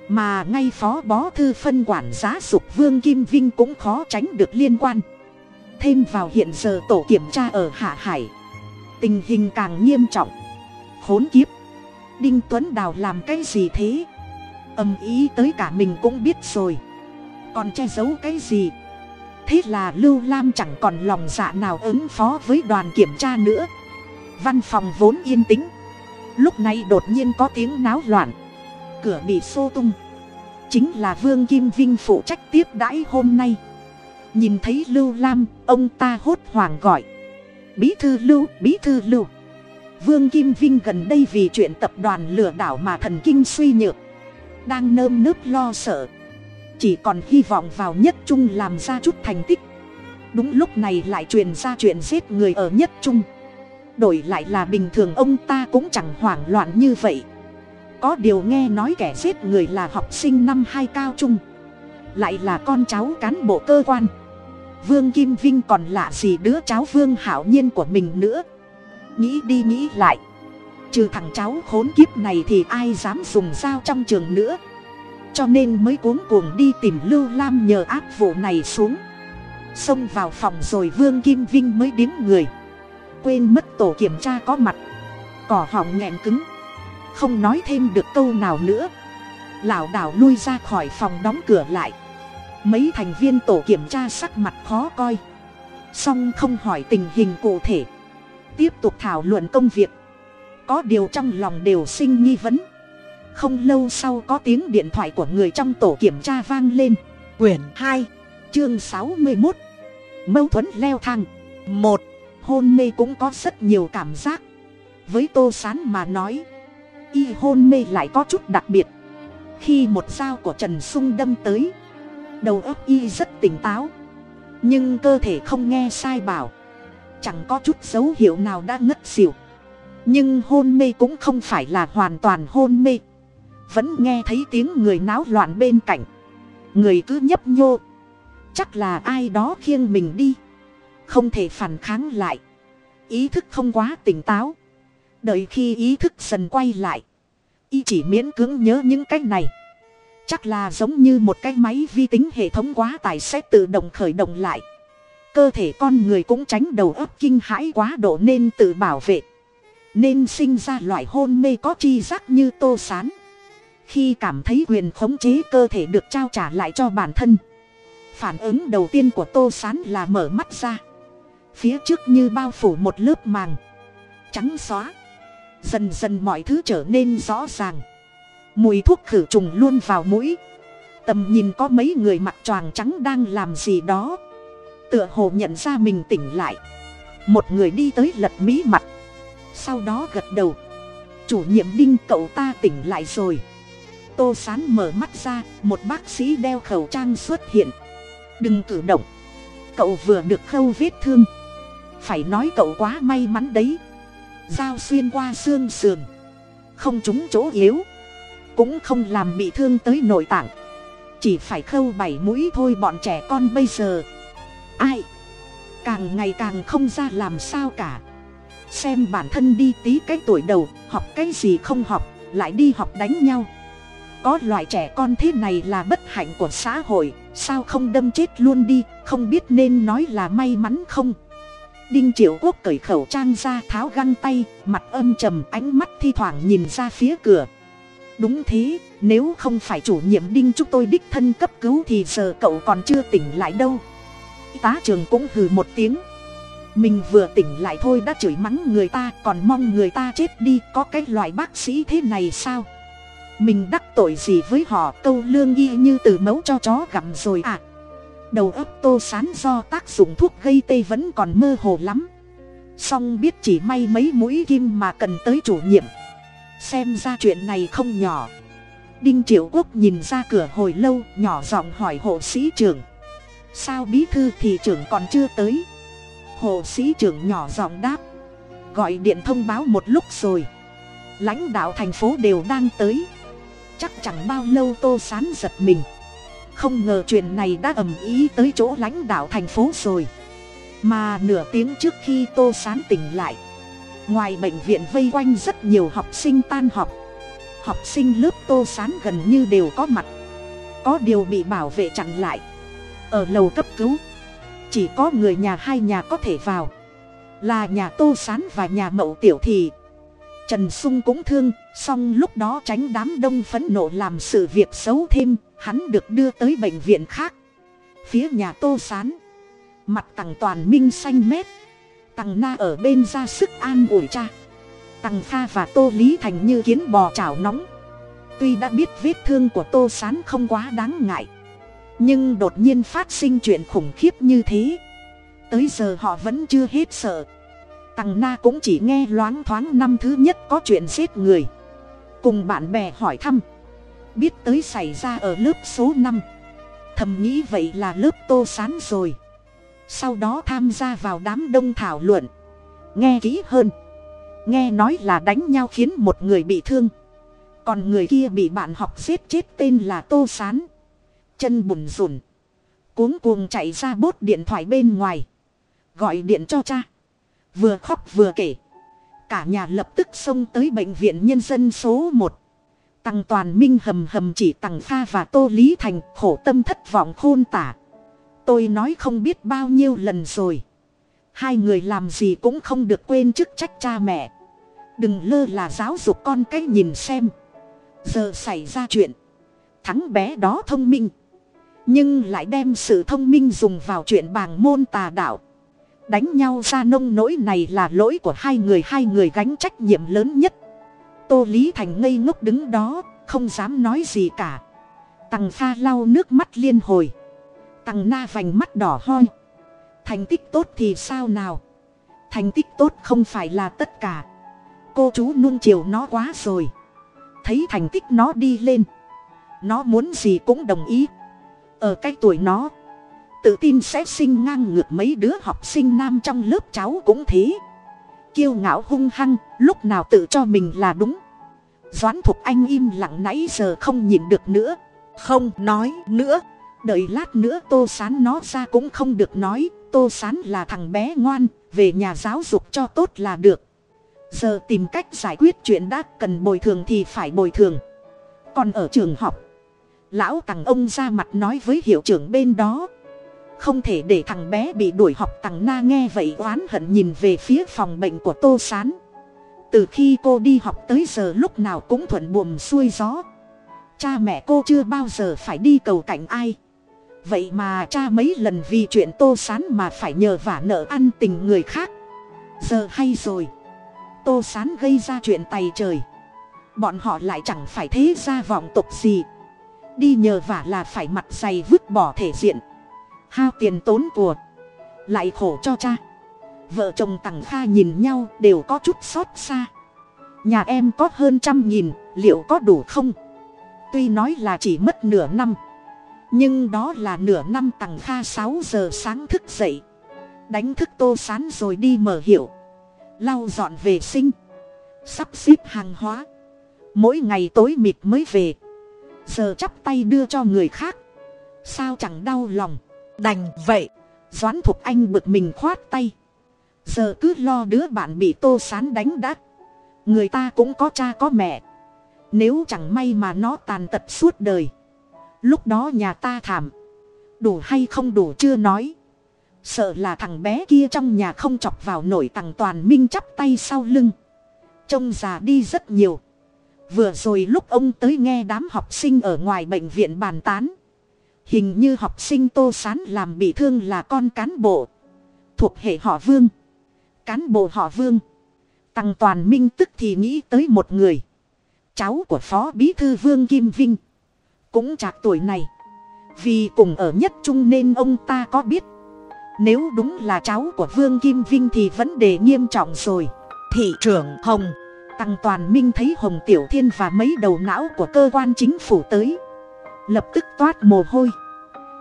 mà ngay phó bó thư phân quản giá sục vương kim vinh cũng khó tránh được liên quan. Thêm vào hiện giờ tổ kiểm tra ở hạ hải, tình hình càng nghiêm trọng. Khốn kiếp đinh tuấn đào làm cái gì thế? Âm ý tới cả mình cũng biết rồi. Còn che giấu cái gì? Thế là lưu lam chẳng còn lòng dạ nào ứng phó với đoàn kiểm tra nữa. Văn phòng vốn yên tĩnh. Lúc này đột nhiên có tiếng náo loạn. Cửa bị xô tung. Chính là vương kim vinh phụ trách tiếp đãi hôm nay. Nhìn thấy lưu lam, ông ta hốt hoảng gọi. Bí thư lưu, bí thư lưu vương kim vinh gần đây vì chuyện tập đoàn lừa đảo mà thần kinh suy nhược, đang nơm nớp lo sợ. Chỉ còn hy vọng vào nhất trung làm ra chút thành tích. Đúng lúc này lại truyền ra chuyện giết người ở nhất trung. Đổi lại là bình thường ông ta cũng chẳng hoảng loạn như vậy. Có điều nghe nói kẻ giết người là học sinh năm hai cao trung. Lại là con cháu cán bộ cơ quan. Vương kim vinh còn lạ gì đứa cháu vương hảo nhiên của mình nữa? Nghĩ đi nghĩ lại. Trừ thằng cháu khốn kiếp này thì ai dám dùng dao trong trường nữa. Cho nên mới cuống cuồng đi tìm lưu lam nhờ áp vụ này xuống. Xông vào phòng rồi vương kim vinh mới điếm người. Quên mất tổ kiểm tra có mặt. Cỏ họng nghẹn cứng. Không nói thêm được câu nào nữa. Lảo đảo lui ra khỏi phòng đóng cửa lại. Mấy thành viên tổ kiểm tra sắc mặt khó coi. Song không hỏi tình hình cụ thể tiếp tục thảo luận công việc. Có điều trong lòng đều sinh nghi vấn. Không lâu sau có tiếng điện thoại của người trong tổ kiểm tra vang lên. Quyển hai, chương sáu mươi một mâu thuẫn leo thang. Một, hôn mê cũng có rất nhiều cảm giác. Với tô sán mà nói, y hôn mê lại có chút đặc biệt. Khi một dao của trần sung đâm tới, đầu óc y rất tỉnh táo. Nhưng cơ thể không nghe sai bảo chẳng có chút dấu hiệu nào đã ngất xỉu. Nhưng hôn mê cũng không phải là hoàn toàn hôn mê. Vẫn nghe thấy tiếng người náo loạn bên cạnh. Người cứ nhấp nhô. Chắc là ai đó khiêng mình đi. Không thể phản kháng lại. Ý thức không quá tỉnh táo. Đợi khi ý thức dần quay lại. Y chỉ miễn cưỡng nhớ những cái này. Chắc là giống như một cái máy vi tính hệ thống quá tải sẽ tự động khởi động lại cơ thể con người cũng tránh đầu óc kinh hãi quá độ nên tự bảo vệ. Nên sinh ra loại hôn mê có chi giác như tô sán. Khi cảm thấy quyền khống chế cơ thể được trao trả lại cho bản thân, phản ứng đầu tiên của tô sán là mở mắt ra. Phía trước như bao phủ một lớp màng, trắng xóa. Dần dần mọi thứ trở nên rõ ràng. Mùi thuốc khử trùng luôn vào mũi. Tầm nhìn có mấy người mặc choàng trắng đang làm gì đó tựa hồ nhận ra mình tỉnh lại. Một người đi tới lật mí mặt. Sau đó gật đầu. Chủ nhiệm đinh cậu ta tỉnh lại rồi. Tô sán mở mắt ra, một bác sĩ đeo khẩu trang xuất hiện. Đừng cử động. Cậu vừa được khâu vết thương. Phải nói cậu quá may mắn đấy. Dao xuyên qua xương sườn. Không trúng chỗ yếu. Cũng không làm bị thương tới nội tạng. Chỉ phải khâu bảy mũi thôi bọn trẻ con bây giờ ai? Càng ngày càng không ra làm sao cả. Xem bản thân đi tí cái tuổi đầu, học cái gì không học, lại đi học đánh nhau. Có loại trẻ con thế này là bất hạnh của xã hội, sao không đâm chết luôn đi, không biết nên nói là may mắn không? Đinh triệu quốc cởi khẩu trang ra tháo găng tay, mặt âm trầm, ánh mắt thi thoảng nhìn ra phía cửa. Đúng thế, nếu không phải chủ nhiệm đinh chúc tôi đích thân cấp cứu thì giờ cậu còn chưa tỉnh lại đâu tá trường cũng hừ một tiếng. Mình vừa tỉnh lại thôi đã chửi mắng người ta, còn mong người ta chết đi, có cái loại bác sĩ thế này sao? Mình đắc tội gì với họ, câu lương y như từ mẫu cho chó gặm rồi à? Đầu óc tô sán do tác dụng thuốc gây tê vẫn còn mơ hồ lắm. Song biết chỉ may mấy mũi kim mà cần tới chủ nhiệm. Xem ra chuyện này không nhỏ. Đinh triệu quốc nhìn ra cửa hồi lâu, nhỏ giọng hỏi hộ sĩ trưởng sao bí thư thì trưởng còn chưa tới? Hồ sĩ trưởng nhỏ giọng đáp. Gọi điện thông báo một lúc rồi. Lãnh đạo thành phố đều đang tới. Chắc chẳng bao lâu tô sán giật mình. Không ngờ chuyện này đã ầm ý tới chỗ lãnh đạo thành phố rồi. Mà nửa tiếng trước khi tô sán tỉnh lại, ngoài bệnh viện vây quanh rất nhiều học sinh tan học. Học sinh lớp tô sán gần như đều có mặt. Có điều bị bảo vệ chặn lại ở lầu cấp cứu. Chỉ có người nhà hai nhà có thể vào. Là nhà tô sán và nhà mậu tiểu thì. Trần sung cũng thương, song lúc đó tránh đám đông phẫn nộ làm sự việc xấu thêm, hắn được đưa tới bệnh viện khác. Phía nhà tô sán, mặt tằng toàn minh xanh mét. Tằng na ở bên ra sức an ủi cha. Tằng pha và tô lý thành như kiến bò chảo nóng. Tuy đã biết vết thương của tô sán không quá đáng ngại nhưng đột nhiên phát sinh chuyện khủng khiếp như thế. Tới giờ họ vẫn chưa hết sợ. Tằng na cũng chỉ nghe loáng thoáng năm thứ nhất có chuyện giết người. Cùng bạn bè hỏi thăm. Biết tới xảy ra ở lớp số năm. Thầm nghĩ vậy là lớp tô sán rồi. Sau đó tham gia vào đám đông thảo luận. Nghe kỹ hơn. Nghe nói là đánh nhau khiến một người bị thương. Còn người kia bị bạn học giết chết tên là tô sán chân bùn rùn. Cuống cuồng chạy ra bốt điện thoại bên ngoài. Gọi điện cho cha. Vừa khóc vừa kể. Cả nhà lập tức xông tới bệnh viện nhân dân số một. Tăng toàn minh hầm hầm chỉ tăng pha và tô lý thành khổ tâm thất vọng khôn tả. Tôi nói không biết bao nhiêu lần rồi. Hai người làm gì cũng không được quên chức trách cha mẹ. Đừng lơ là giáo dục con cái nhìn xem. Giờ xảy ra chuyện. Thắng bé đó thông minh nhưng lại đem sự thông minh dùng vào chuyện bàng môn tà đạo. Đánh nhau ra nông nỗi này là lỗi của hai người hai người gánh trách nhiệm lớn nhất. Tô lý thành ngây ngốc đứng đó, không dám nói gì cả. Tằng pha lau nước mắt liên hồi. Tằng na vành mắt đỏ hoi thành tích tốt thì sao nào? Thành tích tốt không phải là tất cả. Cô chú nuông chiều nó quá rồi. Thấy thành tích nó đi lên. Nó muốn gì cũng đồng ý ở cái tuổi nó, tự tin sẽ sinh ngang ngược mấy đứa học sinh nam trong lớp cháu cũng thế. Kiêu ngạo hung hăng, lúc nào tự cho mình là đúng. Doãn thục anh im lặng nãy giờ không nhìn được nữa. Không nói nữa. Đợi lát nữa tô sán nó ra cũng không được nói. Tô sán là thằng bé ngoan, về nhà giáo dục cho tốt là được. Giờ tìm cách giải quyết chuyện đã cần bồi thường thì phải bồi thường. Còn ở trường học lão tằng ông ra mặt nói với hiệu trưởng bên đó. Không thể để thằng bé bị đuổi học tằng na nghe vậy oán hận nhìn về phía phòng bệnh của tô s á n từ khi cô đi học tới giờ lúc nào cũng thuận buồm xuôi gió. Cha mẹ cô chưa bao giờ phải đi cầu cạnh ai. Vậy mà cha mấy lần vì chuyện tô s á n mà phải nhờ vả nợ ăn tình người khác. Giờ hay rồi. Tô s á n gây ra chuyện tay trời. Bọn họ lại chẳng phải thế ra vọng tục gì đi nhờ vả là phải mặt dày vứt bỏ thể diện. Hao tiền tốn của, lại khổ cho cha. Vợ chồng tằng kha nhìn nhau đều có chút xót xa. Nhà em có hơn trăm nghìn, liệu có đủ không? Tuy nói là chỉ mất nửa năm, nhưng đó là nửa năm tằng kha sáu giờ sáng thức dậy. Đánh thức tô sán rồi đi mở hiệu. Lau dọn vệ sinh, sắp xếp hàng hóa. Mỗi ngày tối mịt mới về giờ chắp tay đưa cho người khác. Sao chẳng đau lòng? Đành vậy. Doãn thục anh bực mình khoát tay. Giờ cứ lo đứa bạn bị tô sán đánh đắt người ta cũng có cha có mẹ. Nếu chẳng may mà nó tàn tật suốt đời. Lúc đó nhà ta thảm. Đủ hay không đủ chưa nói. Sợ là thằng bé kia trong nhà không chọc vào nổi tằng toàn minh chắp tay sau lưng. Trông già đi rất nhiều vừa rồi lúc ông tới nghe đám học sinh ở ngoài bệnh viện bàn tán. Hình như học sinh tô sán làm bị thương là con cán bộ. Thuộc hệ họ vương. Cán bộ họ vương. Tăng toàn minh tức thì nghĩ tới một người. Cháu của phó bí thư vương kim vinh. Cũng chạc tuổi này. Vì cùng ở nhất trung nên ông ta có biết. Nếu đúng là cháu của vương kim vinh thì vấn đề nghiêm trọng rồi. Thị trưởng hồng tăng toàn minh thấy hồng tiểu thiên và mấy đầu não của cơ quan chính phủ tới. Lập tức toát mồ hôi.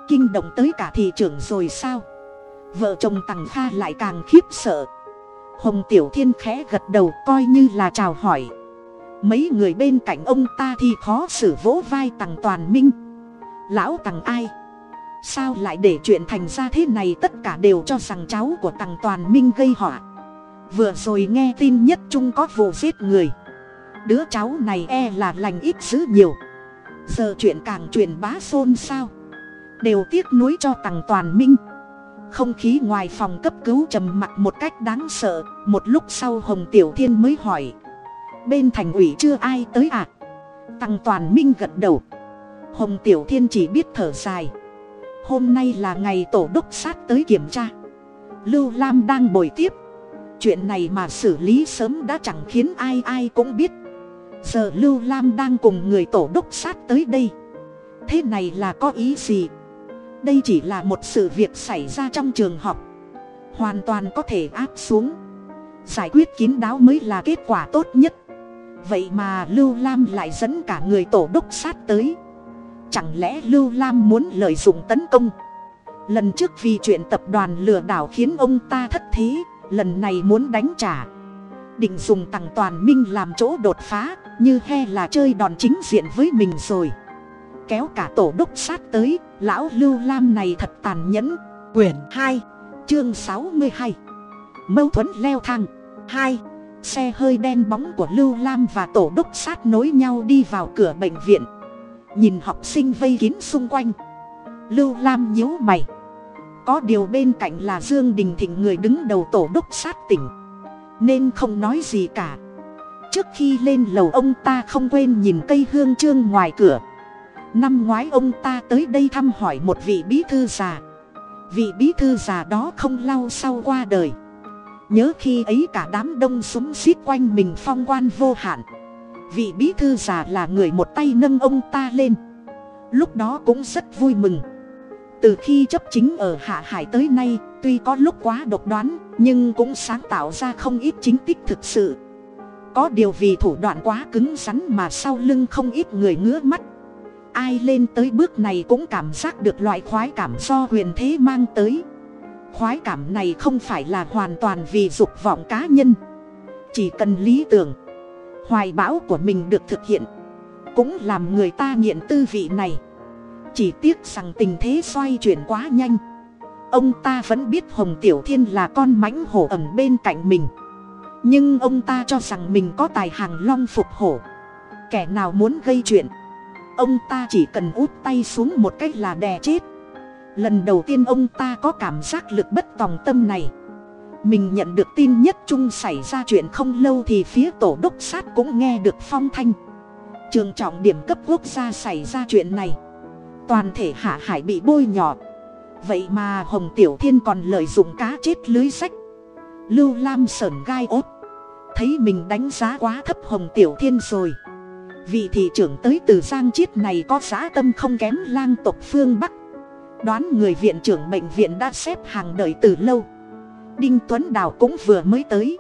Kinh động tới cả thị trưởng rồi sao? Vợ chồng tằng kha lại càng khiếp sợ. Hồng tiểu thiên khẽ gật đầu coi như là chào hỏi. Mấy người bên cạnh ông ta thì khó xử vỗ vai tằng toàn minh. Lão tằng ai? Sao lại để chuyện thành ra thế này? Tất cả đều cho rằng cháu của tằng toàn minh gây họa vừa rồi nghe tin nhất trung có vụ giết người. Đứa cháu này e là lành ít dữ nhiều. Giờ chuyện càng truyền bá xôn xao. Đều tiếc nuối cho tằng toàn minh. Không khí ngoài phòng cấp cứu trầm mặc một cách đáng sợ. Một lúc sau hồng tiểu thiên mới hỏi. Bên thành ủy chưa ai tới à? Tăng toàn minh gật đầu. Hồng tiểu thiên chỉ biết thở dài. Hôm nay là ngày tổ đốc sát tới kiểm tra. Lưu lam đang bồi tiếp chuyện này mà xử lý sớm đã chẳng khiến ai ai cũng biết. Giờ lưu lam đang cùng người tổ đốc sát tới đây. Thế này là có ý gì? Đây chỉ là một sự việc xảy ra trong trường học. Hoàn toàn có thể áp xuống. Giải quyết kín đáo mới là kết quả tốt nhất. Vậy mà lưu lam lại dẫn cả người tổ đốc sát tới. Chẳng lẽ lưu lam muốn lợi dụng tấn công? Lần trước vì chuyện tập đoàn lừa đảo khiến ông ta thất thế lần này muốn đánh trả. Định dùng tặng toàn minh làm chỗ đột phá, như he là chơi đòn chính diện với mình rồi. Kéo cả tổ đốc sát tới, lão lưu lam này thật tàn nhẫn. Quyển hai, chương sáu mươi hai. Mâu thuẫn leo thang. Hai, xe hơi đen bóng của lưu lam và tổ đốc sát nối nhau đi vào cửa bệnh viện. Nhìn học sinh vây kín xung quanh. Lưu lam nhíu mày có điều bên cạnh là dương đình thịnh người đứng đầu tổ đốc sát tỉnh. Nên không nói gì cả. Trước khi lên lầu ông ta không quên nhìn cây hương trương ngoài cửa. Năm ngoái ông ta tới đây thăm hỏi một vị bí thư già. Vị bí thư già đó không lâu sau qua đời. Nhớ khi ấy cả đám đông súng xít quanh mình phong quan vô hạn. Vị bí thư già là người một tay nâng ông ta lên. Lúc đó cũng rất vui mừng từ khi chấp chính ở hạ hải tới nay, tuy có lúc quá độc đoán, nhưng cũng sáng tạo ra không ít chính tích thực sự. Có điều vì thủ đoạn quá cứng rắn mà sau lưng không ít người ngứa mắt. Ai lên tới bước này cũng cảm giác được loại khoái cảm do huyền thế mang tới. Khoái cảm này không phải là hoàn toàn vì dục vọng cá nhân. Chỉ cần lý tưởng, hoài bão của mình được thực hiện, cũng làm người ta nghiện tư vị này chỉ tiếc rằng tình thế xoay chuyển quá nhanh. Ông ta vẫn biết hồng tiểu thiên là con mãnh hổ ẩm bên cạnh mình. Nhưng ông ta cho rằng mình có tài hàng long phục hổ. Kẻ nào muốn gây chuyện, ông ta chỉ cần út tay xuống một cách là đè chết. Lần đầu tiên ông ta có cảm giác lực bất tòng tâm này. Mình nhận được tin nhất trung xảy ra chuyện không lâu thì phía tổ đốc sát cũng nghe được phong thanh. Trường trọng điểm cấp quốc gia xảy ra chuyện này toàn thể hạ hải bị bôi nhọ. Vậy mà hồng tiểu thiên còn lợi dụng cá chết lưới sách. Lưu lam sởn gai ốt. Thấy mình đánh giá quá thấp hồng tiểu thiên rồi. Vị thị trưởng tới từ giang chiết này có giá tâm không kém lang tộc phương bắc. Đoán người viện trưởng bệnh viện đã xếp hàng đợi từ lâu. Đinh tuấn đào cũng vừa mới tới.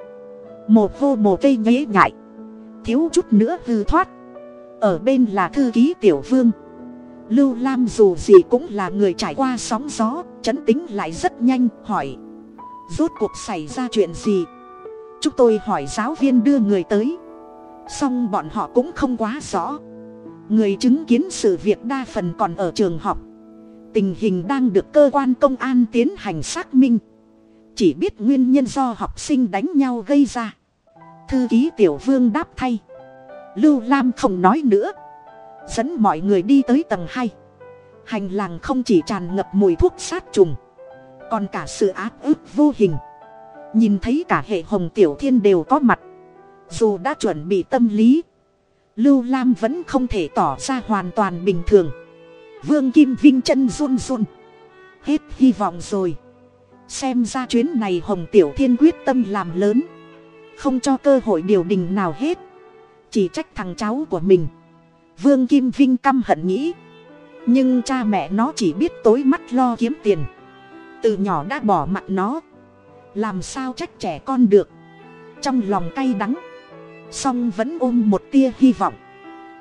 Mồ vô mồ cây nhế nhại. Thiếu chút nữa hư thoát. Ở bên là thư ký tiểu vương lưu lam dù gì cũng là người trải qua sóng gió, chấn tính lại rất nhanh, hỏi. Rốt cuộc xảy ra chuyện gì? Chúng tôi hỏi giáo viên đưa người tới. Song bọn họ cũng không quá rõ. Người chứng kiến sự việc đa phần còn ở trường học. Tình hình đang được cơ quan công an tiến hành xác minh. Chỉ biết nguyên nhân do học sinh đánh nhau gây ra. Thư ký tiểu vương đáp thay. Lưu lam không nói nữa dẫn mọi người đi tới tầng hai. Hành lang không chỉ tràn ngập mùi thuốc sát trùng, còn cả sự áp ức vô hình. Nhìn thấy cả hệ hồng tiểu thiên đều có mặt, dù đã chuẩn bị tâm lý, lưu lam vẫn không thể tỏ ra hoàn toàn bình thường. Vương kim vinh chân run run, hết hy vọng rồi. Xem ra chuyến này hồng tiểu thiên quyết tâm làm lớn, không cho cơ hội điều đình nào hết. Chỉ trách thằng cháu của mình vương kim vinh căm hận nghĩ. Nhưng cha mẹ nó chỉ biết tối mắt lo kiếm tiền. Từ nhỏ đã bỏ mặt nó. Làm sao trách trẻ con được. Trong lòng cay đắng. Song vẫn ôm một tia hy vọng.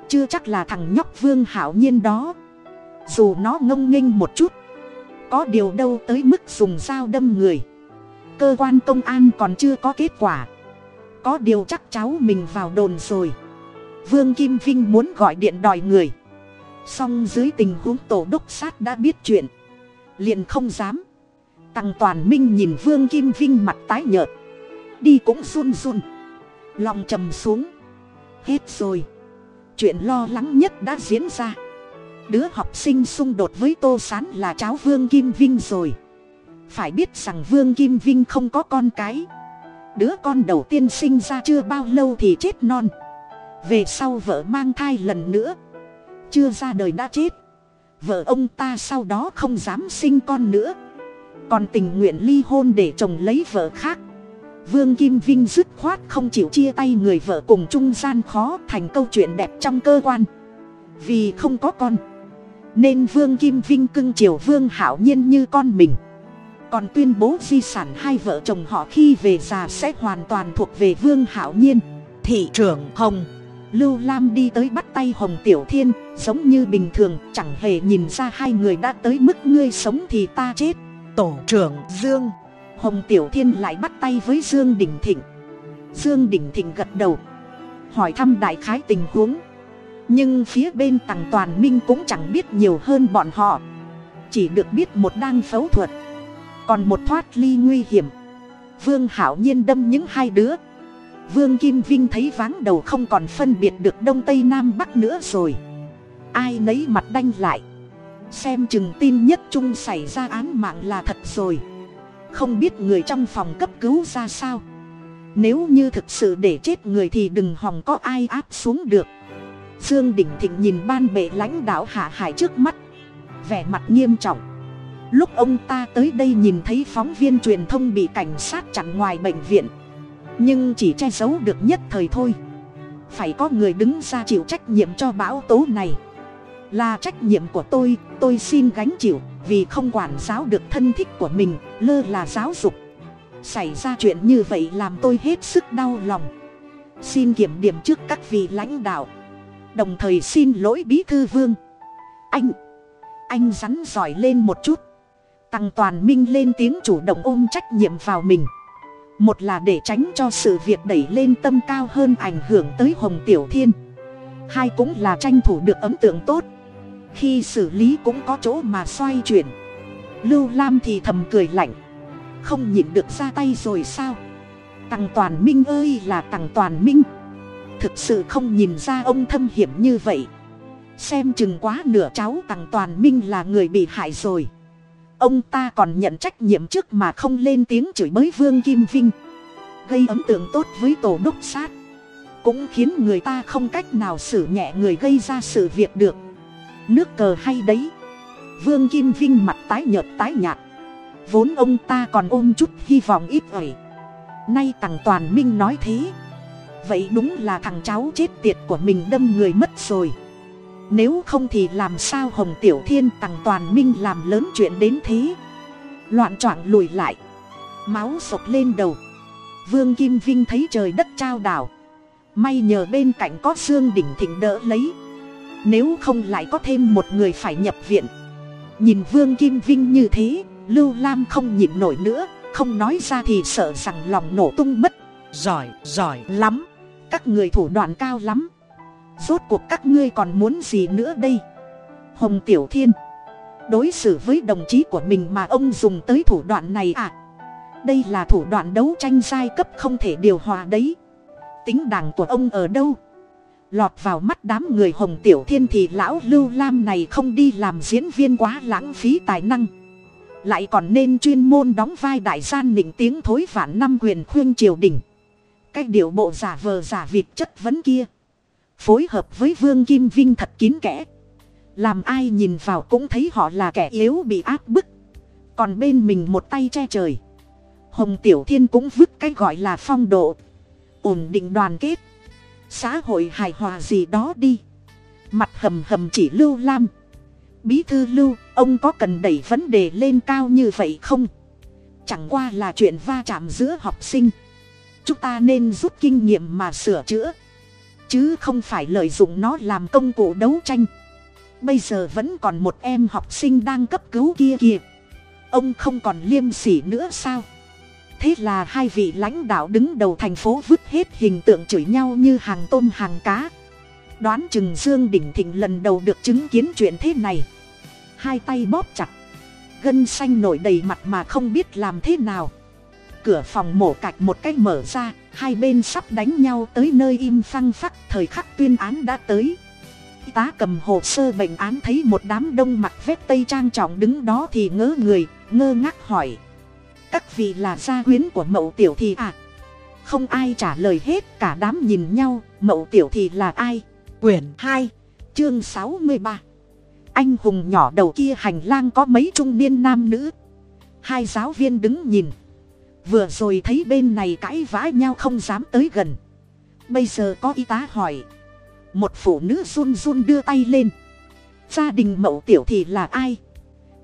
Chưa chắc là thằng nhóc vương hảo nhiên đó. Dù nó ngông nghênh một chút. Có điều đâu tới mức dùng dao đâm người. Cơ quan công an còn chưa có kết quả. Có điều chắc cháu mình vào đồn rồi vương kim vinh muốn gọi điện đòi người. Song dưới tình huống tổ đốc sát đã biết chuyện, liền không dám. Tăng toàn minh nhìn vương kim vinh mặt tái nhợt, đi cũng run run. Lòng trầm xuống. Hết rồi. Chuyện lo lắng nhất đã diễn ra. Đứa học sinh xung đột với tô s á n là cháu vương kim vinh rồi. Phải biết rằng vương kim vinh không có con cái. Đứa con đầu tiên sinh ra chưa bao lâu thì chết non về sau vợ mang thai lần nữa. Chưa ra đời đã chết. Vợ ông ta sau đó không dám sinh con nữa. Còn tình nguyện ly hôn để chồng lấy vợ khác. Vương kim vinh dứt khoát không chịu chia tay người vợ cùng trung gian khó thành câu chuyện đẹp trong cơ quan. Vì không có con, nên vương kim vinh cưng chiều vương hảo nhiên như con mình. Còn tuyên bố di sản hai vợ chồng họ khi về già sẽ hoàn toàn thuộc về vương hảo nhiên. Thị trưởng hồng lưu lam đi tới bắt tay hồng tiểu thiên giống như bình thường chẳng hề nhìn ra hai người đã tới mức ngươi sống thì ta chết. Tổ trưởng dương. Hồng tiểu thiên lại bắt tay với dương đình thịnh. Dương đình thịnh gật đầu hỏi thăm đại khái tình huống. Nhưng phía bên tằng toàn minh cũng chẳng biết nhiều hơn bọn họ chỉ được biết một đang phẫu thuật còn một thoát ly nguy hiểm. Vương hảo nhiên đâm những hai đứa vương kim vinh thấy váng đầu không còn phân biệt được đông tây nam bắc nữa rồi. Ai nấy mặt đanh lại. Xem chừng tin nhất trung xảy ra án mạng là thật rồi. Không biết người trong phòng cấp cứu ra sao. Nếu như thực sự để chết người thì đừng hòng có ai áp xuống được. Dương đình thịnh nhìn ban bệ lãnh đạo hạ hải trước mắt. Vẻ mặt nghiêm trọng. Lúc ông ta tới đây nhìn thấy phóng viên truyền thông bị cảnh sát chặn ngoài bệnh viện nhưng chỉ che giấu được nhất thời thôi. Phải có người đứng ra chịu trách nhiệm cho bão tố này. Là trách nhiệm của tôi tôi xin gánh chịu, vì không quản giáo được thân thích của mình, lơ là giáo dục. Xảy ra chuyện như vậy làm tôi hết sức đau lòng. Xin kiểm điểm trước các vị lãnh đạo. Đồng thời xin lỗi bí thư vương. Anh anh rắn giỏi lên một chút. Tăng toàn minh lên tiếng chủ động ôm trách nhiệm vào mình một là để tránh cho sự việc đẩy lên tâm cao hơn ảnh hưởng tới hồng tiểu thiên. Hai cũng là tranh thủ được ấn tượng tốt. Khi xử lý cũng có chỗ mà xoay chuyển. Lưu lam thì thầm cười lạnh. Không nhịn được ra tay rồi sao? Tằng toàn minh ơi là tằng toàn minh. Thực sự không nhìn ra ông thâm hiểm như vậy. Xem chừng quá nửa cháu tằng toàn minh là người bị hại rồi ông ta còn nhận trách nhiệm trước mà không lên tiếng chửi bới vương kim vinh. Gây ấn tượng tốt với tổ đốc sát. Cũng khiến người ta không cách nào xử nhẹ người gây ra sự việc được. Nước cờ hay đấy. Vương kim vinh mặt tái nhợt tái nhạt. Vốn ông ta còn ôm chút hy vọng ít ỏi. Nay tằng toàn minh nói thế. Vậy đúng là thằng cháu chết tiệt của mình đâm người mất rồi nếu không thì làm sao hồng tiểu thiên tằng toàn minh làm lớn chuyện đến thế? Loạn choạng lùi lại. Máu sộc lên đầu. Vương kim vinh thấy trời đất trao đảo. May nhờ bên cạnh có dương đỉnh thịnh đỡ lấy. Nếu không lại có thêm một người phải nhập viện. Nhìn vương kim vinh như thế lưu lam không nhịn nổi nữa không nói ra thì sợ rằng lòng nổ tung mất. Giỏi giỏi lắm. Các người thủ đoạn cao lắm rốt cuộc các ngươi còn muốn gì nữa đây? Hồng tiểu thiên. Đối xử với đồng chí của mình mà ông dùng tới thủ đoạn này à? Đây là thủ đoạn đấu tranh giai cấp không thể điều hòa đấy. Tính đảng của ông ở đâu? Lọt vào mắt đám người hồng tiểu thiên thì lão lưu lam này không đi làm diễn viên quá lãng phí tài năng. Lại còn nên chuyên môn đóng vai đại gian nịnh tiếng thối vạn năm quyền khuyên triều đình. Cái điệu bộ giả vờ giả vịt chất vấn kia phối hợp với vương kim vinh thật kín kẽ. Làm ai nhìn vào cũng thấy họ là kẻ yếu bị áp bức. Còn bên mình một tay che trời. Hồng tiểu thiên cũng vứt cái gọi là phong độ. Ổn định đoàn kết. Xã hội hài hòa gì đó đi. Mặt hầm hầm chỉ lưu lam. Bí thư lưu, ông có cần đẩy vấn đề lên cao như vậy không? Chẳng qua là chuyện va chạm giữa học sinh. Chúng ta nên rút kinh nghiệm mà sửa chữa chứ không phải lợi dụng nó làm công cụ đấu tranh. Bây giờ vẫn còn một em học sinh đang cấp cứu kia kìa. Ông không còn liêm sỉ nữa sao? Thế là hai vị lãnh đạo đứng đầu thành phố vứt hết hình tượng chửi nhau như hàng tôm hàng cá. Đoán chừng dương đỉnh thịnh lần đầu được chứng kiến chuyện thế này. Hai tay bóp chặt. Gân xanh nổi đầy mặt mà không biết làm thế nào. Cửa phòng mổ cạch một cách mở ra hai bên sắp đánh nhau tới nơi im phăng phắc, thời khắc tuyên án đã tới. Y tá cầm hồ sơ bệnh án thấy một đám đông mặc vét tây trang trọng đứng đó thì ngớ người, ngơ ngác hỏi. Các vị là gia quyến của mậu tiểu thì à? Không ai trả lời hết, cả đám nhìn nhau, mậu tiểu thì là ai? Quyển hai, chương sáu mươi ba. Anh hùng nhỏ đầu kia hành lang có mấy trung niên nam nữ? Hai giáo viên đứng nhìn vừa rồi thấy bên này cãi vã nhau không dám tới gần. Bây giờ có y tá hỏi. Một phụ nữ run run đưa tay lên. Gia đình mậu tiểu thì là ai?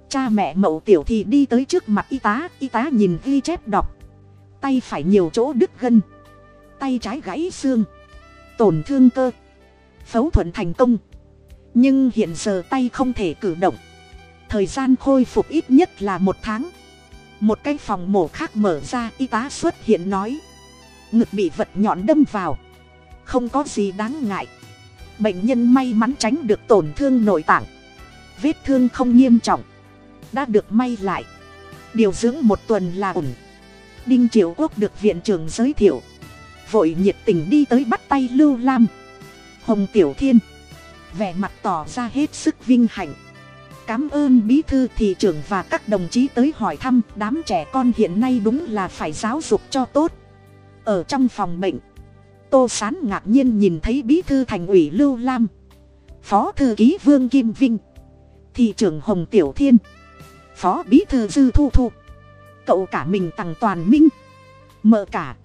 Cha mẹ mậu tiểu thì đi tới trước mặt y tá. Y tá nhìn ghi chép đọc. Tay phải nhiều chỗ đứt gân. Tay trái gãy xương. Tổn thương cơ. Phẫu thuật thành công. Nhưng hiện giờ tay không thể cử động. Thời gian khôi phục ít nhất là một tháng một cái phòng mổ khác mở ra, y tá xuất hiện nói. Ngực bị vật nhọn đâm vào. Không có gì đáng ngại. Bệnh nhân may mắn tránh được tổn thương nội tạng. Vết thương không nghiêm trọng. Đã được may lại. Điều dưỡng một tuần là ổn. Đinh triệu quốc được viện trưởng giới thiệu. Vội nhiệt tình đi tới bắt tay lưu lam. Hồng tiểu thiên. Vẻ mặt tỏ ra hết sức vinh hạnh cảm ơn bí thư thị trưởng và các đồng chí tới hỏi thăm, đám trẻ con hiện nay đúng là phải giáo dục cho tốt. Ở trong phòng bệnh, tô sán ngạc nhiên nhìn thấy bí thư thành ủy lưu lam, phó thư ký vương kim vinh, thị trưởng hồng tiểu thiên, phó bí thư dư thu thu. Cậu cả mình tằng toàn minh, mợ cả,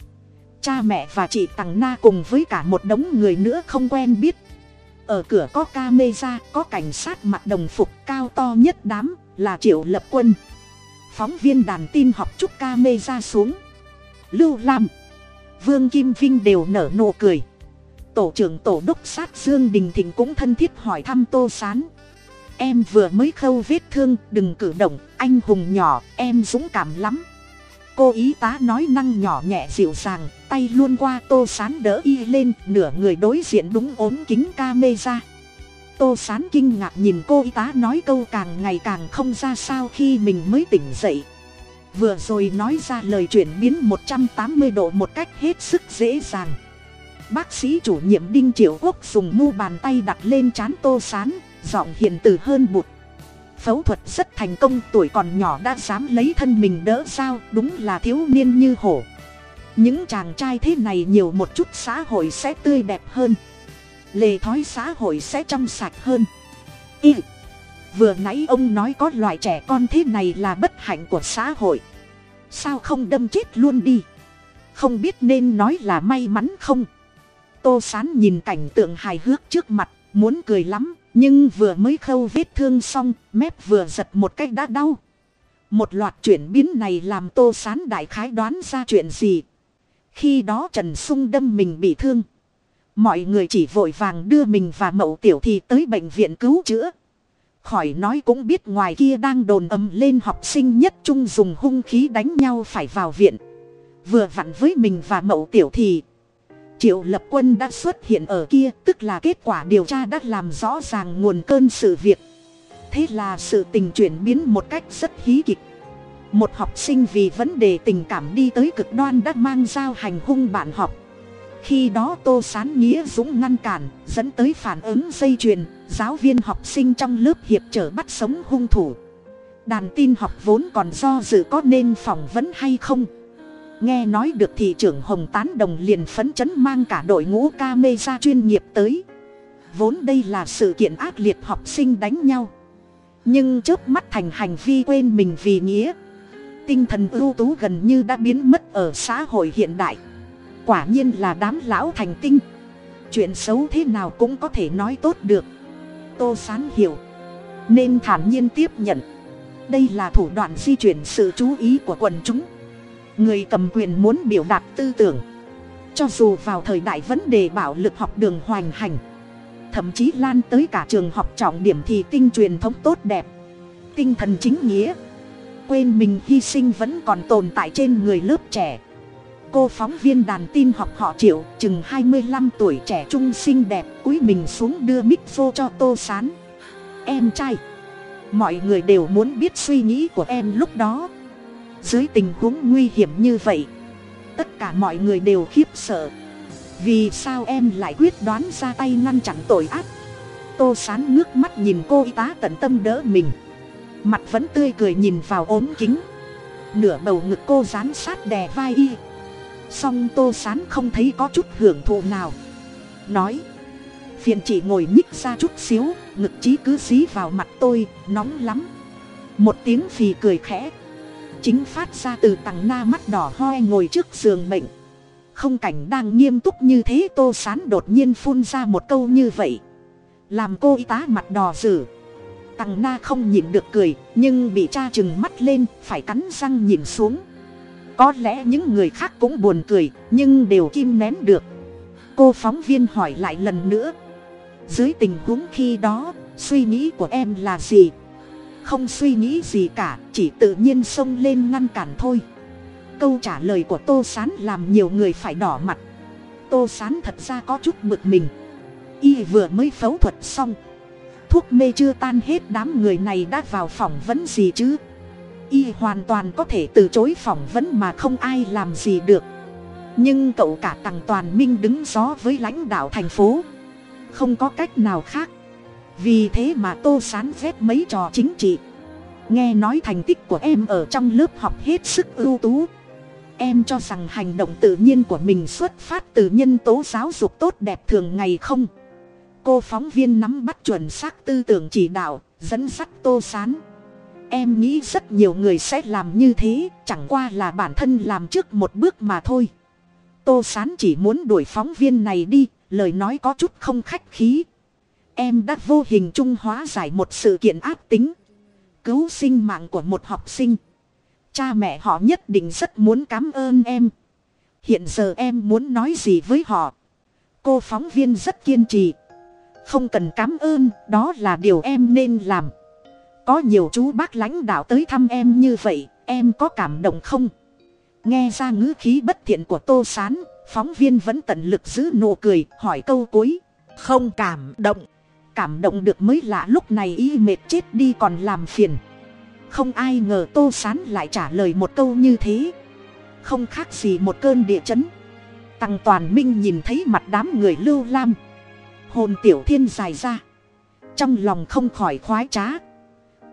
cha mẹ và chị tằng na cùng với cả một đống người nữa không quen biết ở cửa có ca mê ra có cảnh sát mặc đồng phục cao to nhất đám, là triệu lập quân. Phóng viên đàn tin học chúc ca mê ra xuống. Lưu lam, vương kim vinh đều nở nụ cười. Tổ trưởng tổ đốc sát dương đình thịnh cũng thân thiết hỏi thăm tô s á n em vừa mới khâu vết thương, đừng cử động, anh hùng nhỏ, em dũng cảm lắm cô y tá nói năng nhỏ nhẹ dịu dàng, tay luôn qua tô sán đỡ y lên, nửa người đối diện đúng ốm kính ca mê ra tô sán kinh ngạc nhìn cô y tá nói câu càng ngày càng không ra sao khi mình mới tỉnh dậy. Vừa rồi nói ra lời chuyển biến một trăm tám mươi độ một cách hết sức dễ dàng. Bác sĩ chủ nhiệm đinh triệu quốc dùng mu bàn tay đặt lên c h á n tô sán, giọng hiền từ hơn bụt phẫu thuật rất thành công, tuổi còn nhỏ đã dám lấy thân mình đỡ sao đúng là thiếu niên như hổ. Những chàng trai thế này nhiều một chút xã hội sẽ tươi đẹp hơn. Lề thói xã hội sẽ trong sạch hơn. Y. Vừa nãy ông nói có loại trẻ con thế này là bất hạnh của xã hội. Sao không đâm chết luôn đi? Không biết nên nói là may mắn không? Tô sán nhìn cảnh tượng hài hước trước mặt, muốn cười lắm nhưng vừa mới khâu vết thương xong, mép vừa giật một cách đã đau. Một loạt chuyển biến này làm tô sán đại khái đoán ra chuyện gì. Khi đó trần sung đâm mình bị thương. Mọi người chỉ vội vàng đưa mình và mậu tiểu thì tới bệnh viện cứu chữa. Khỏi nói cũng biết ngoài kia đang đồn ầm lên học sinh nhất trung dùng hung khí đánh nhau phải vào viện. Vừa vặn với mình và mậu tiểu thì triệu lập quân đã xuất hiện ở kia, tức là kết quả điều tra đã làm rõ ràng nguồn cơn sự việc. Thế là sự tình chuyển biến một cách rất hí kịch. Một học sinh vì vấn đề tình cảm đi tới cực đoan đã mang dao hành hung bạn học. Khi đó tô sán nghĩa dũng ngăn cản, dẫn tới phản ứng dây chuyền, giáo viên học sinh trong lớp hiệp trở bắt sống hung thủ. Đàn tin học vốn còn do dự có nên phỏng vấn hay không? Nghe nói được thị trưởng hồng tán đồng liền phấn chấn mang cả đội ngũ ca mê ra chuyên nghiệp tới. Vốn đây là sự kiện ác liệt học sinh đánh nhau. Nhưng chớp mắt thành hành vi quên mình vì nghĩa. Tinh thần ưu tú gần như đã biến mất ở xã hội hiện đại. Quả nhiên là đám lão thành tinh. Chuyện xấu thế nào cũng có thể nói tốt được. Tô sán hiểu. Nên thản nhiên tiếp nhận. Đây là thủ đoạn di chuyển sự chú ý của quần chúng người cầm quyền muốn biểu đạt tư tưởng. Cho dù vào thời đại vấn đề bạo lực học đường hoành hành, thậm chí lan tới cả trường học trọng điểm thì tinh truyền thống tốt đẹp, tinh thần chính nghĩa, quên mình hy sinh vẫn còn tồn tại trên người lớp trẻ. Cô phóng viên đàn tin học họ triệu, chừng hai mươi năm tuổi, trẻ trung xinh đẹp, cúi mình xuống đưa mic vô cho tô sán. Em trai, mọi người đều muốn biết suy nghĩ của em lúc đó dưới tình huống nguy hiểm như vậy, tất cả mọi người đều khiếp sợ. Vì sao em lại quyết đoán ra tay ngăn chặn tội ác? Tô sán nước mắt nhìn cô y tá tận tâm đỡ mình. Mặt vẫn tươi cười nhìn vào ốm kính. Nửa bầu ngực cô dán sát đè vai y. Song tô sán không thấy có chút hưởng thụ nào. Nói, phiền chị ngồi nhích ra chút xíu, ngực trí cứ xí vào mặt tôi, nóng lắm. Một tiếng phì cười khẽ chính phát ra từ tằng na mắt đỏ hoe ngồi trước giường bệnh. Không cảnh đang nghiêm túc như thế, tô sán đột nhiên phun ra một câu như vậy. Làm cô y tá mặt đỏ rử tằng na không nhịn được cười, nhưng bị cha chừng mắt lên, phải cắn răng nhìn xuống. Có lẽ những người khác cũng buồn cười, nhưng đều kim nén được. Cô phóng viên hỏi lại lần nữa. Dưới tình huống khi đó, suy nghĩ của em là gì? Không suy nghĩ gì cả, chỉ tự nhiên xông lên ngăn cản thôi. Câu trả lời của tô s á n làm nhiều người phải đỏ mặt. Tô s á n thật ra có chút bực mình. Y vừa mới phẫu thuật xong. Thuốc mê chưa tan hết đám người này đã vào phỏng vấn gì chứ? Y hoàn toàn có thể từ chối phỏng vấn mà không ai làm gì được. Nhưng cậu cả tằng toàn minh đứng gió với lãnh đạo thành phố. Không có cách nào khác vì thế mà tô sán phép mấy trò chính trị. Nghe nói thành tích của em ở trong lớp học hết sức ưu tú. Em cho rằng hành động tự nhiên của mình xuất phát từ nhân tố giáo dục tốt đẹp thường ngày không? Cô phóng viên nắm bắt chuẩn xác tư tưởng chỉ đạo, dẫn dắt tô sán. Em nghĩ rất nhiều người sẽ làm như thế, chẳng qua là bản thân làm trước một bước mà thôi. Tô sán chỉ muốn đuổi phóng viên này đi, lời nói có chút không khách khí em đã vô hình trung hóa giải một sự kiện ác tính. Cứu sinh mạng của một học sinh. Cha mẹ họ nhất định rất muốn cảm ơn em. Hiện giờ em muốn nói gì với họ? Cô phóng viên rất kiên trì. Không cần cảm ơn, đó là điều em nên làm. Có nhiều chú bác lãnh đạo tới thăm em như vậy, em có cảm động không? Nghe ra ngữ khí bất thiện của tô s á n phóng viên vẫn tận lực giữ nụ cười, hỏi câu cuối. Không cảm động cảm động được mới lạ lúc này y mệt chết đi còn làm phiền. Không ai ngờ tô sán lại trả lời một câu như thế. Không khác gì một cơn địa chấn. Tăng toàn minh nhìn thấy mặt đám người lưu lam. Hồn tiểu thiên dài ra. Trong lòng không khỏi khoái trá.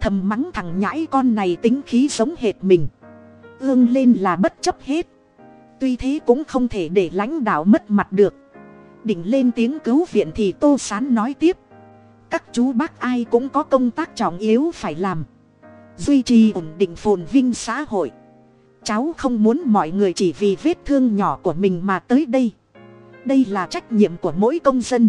Thầm mắng thằng nhãi con này tính khí giống hệt mình. Ương lên là bất chấp hết. Tuy thế cũng không thể để lãnh đạo mất mặt được. Định lên tiếng cứu viện thì tô sán nói tiếp các chú bác ai cũng có công tác trọng yếu phải làm. Duy trì ổn định phồn vinh xã hội. Cháu không muốn mọi người chỉ vì vết thương nhỏ của mình mà tới đây. Đây là trách nhiệm của mỗi công dân.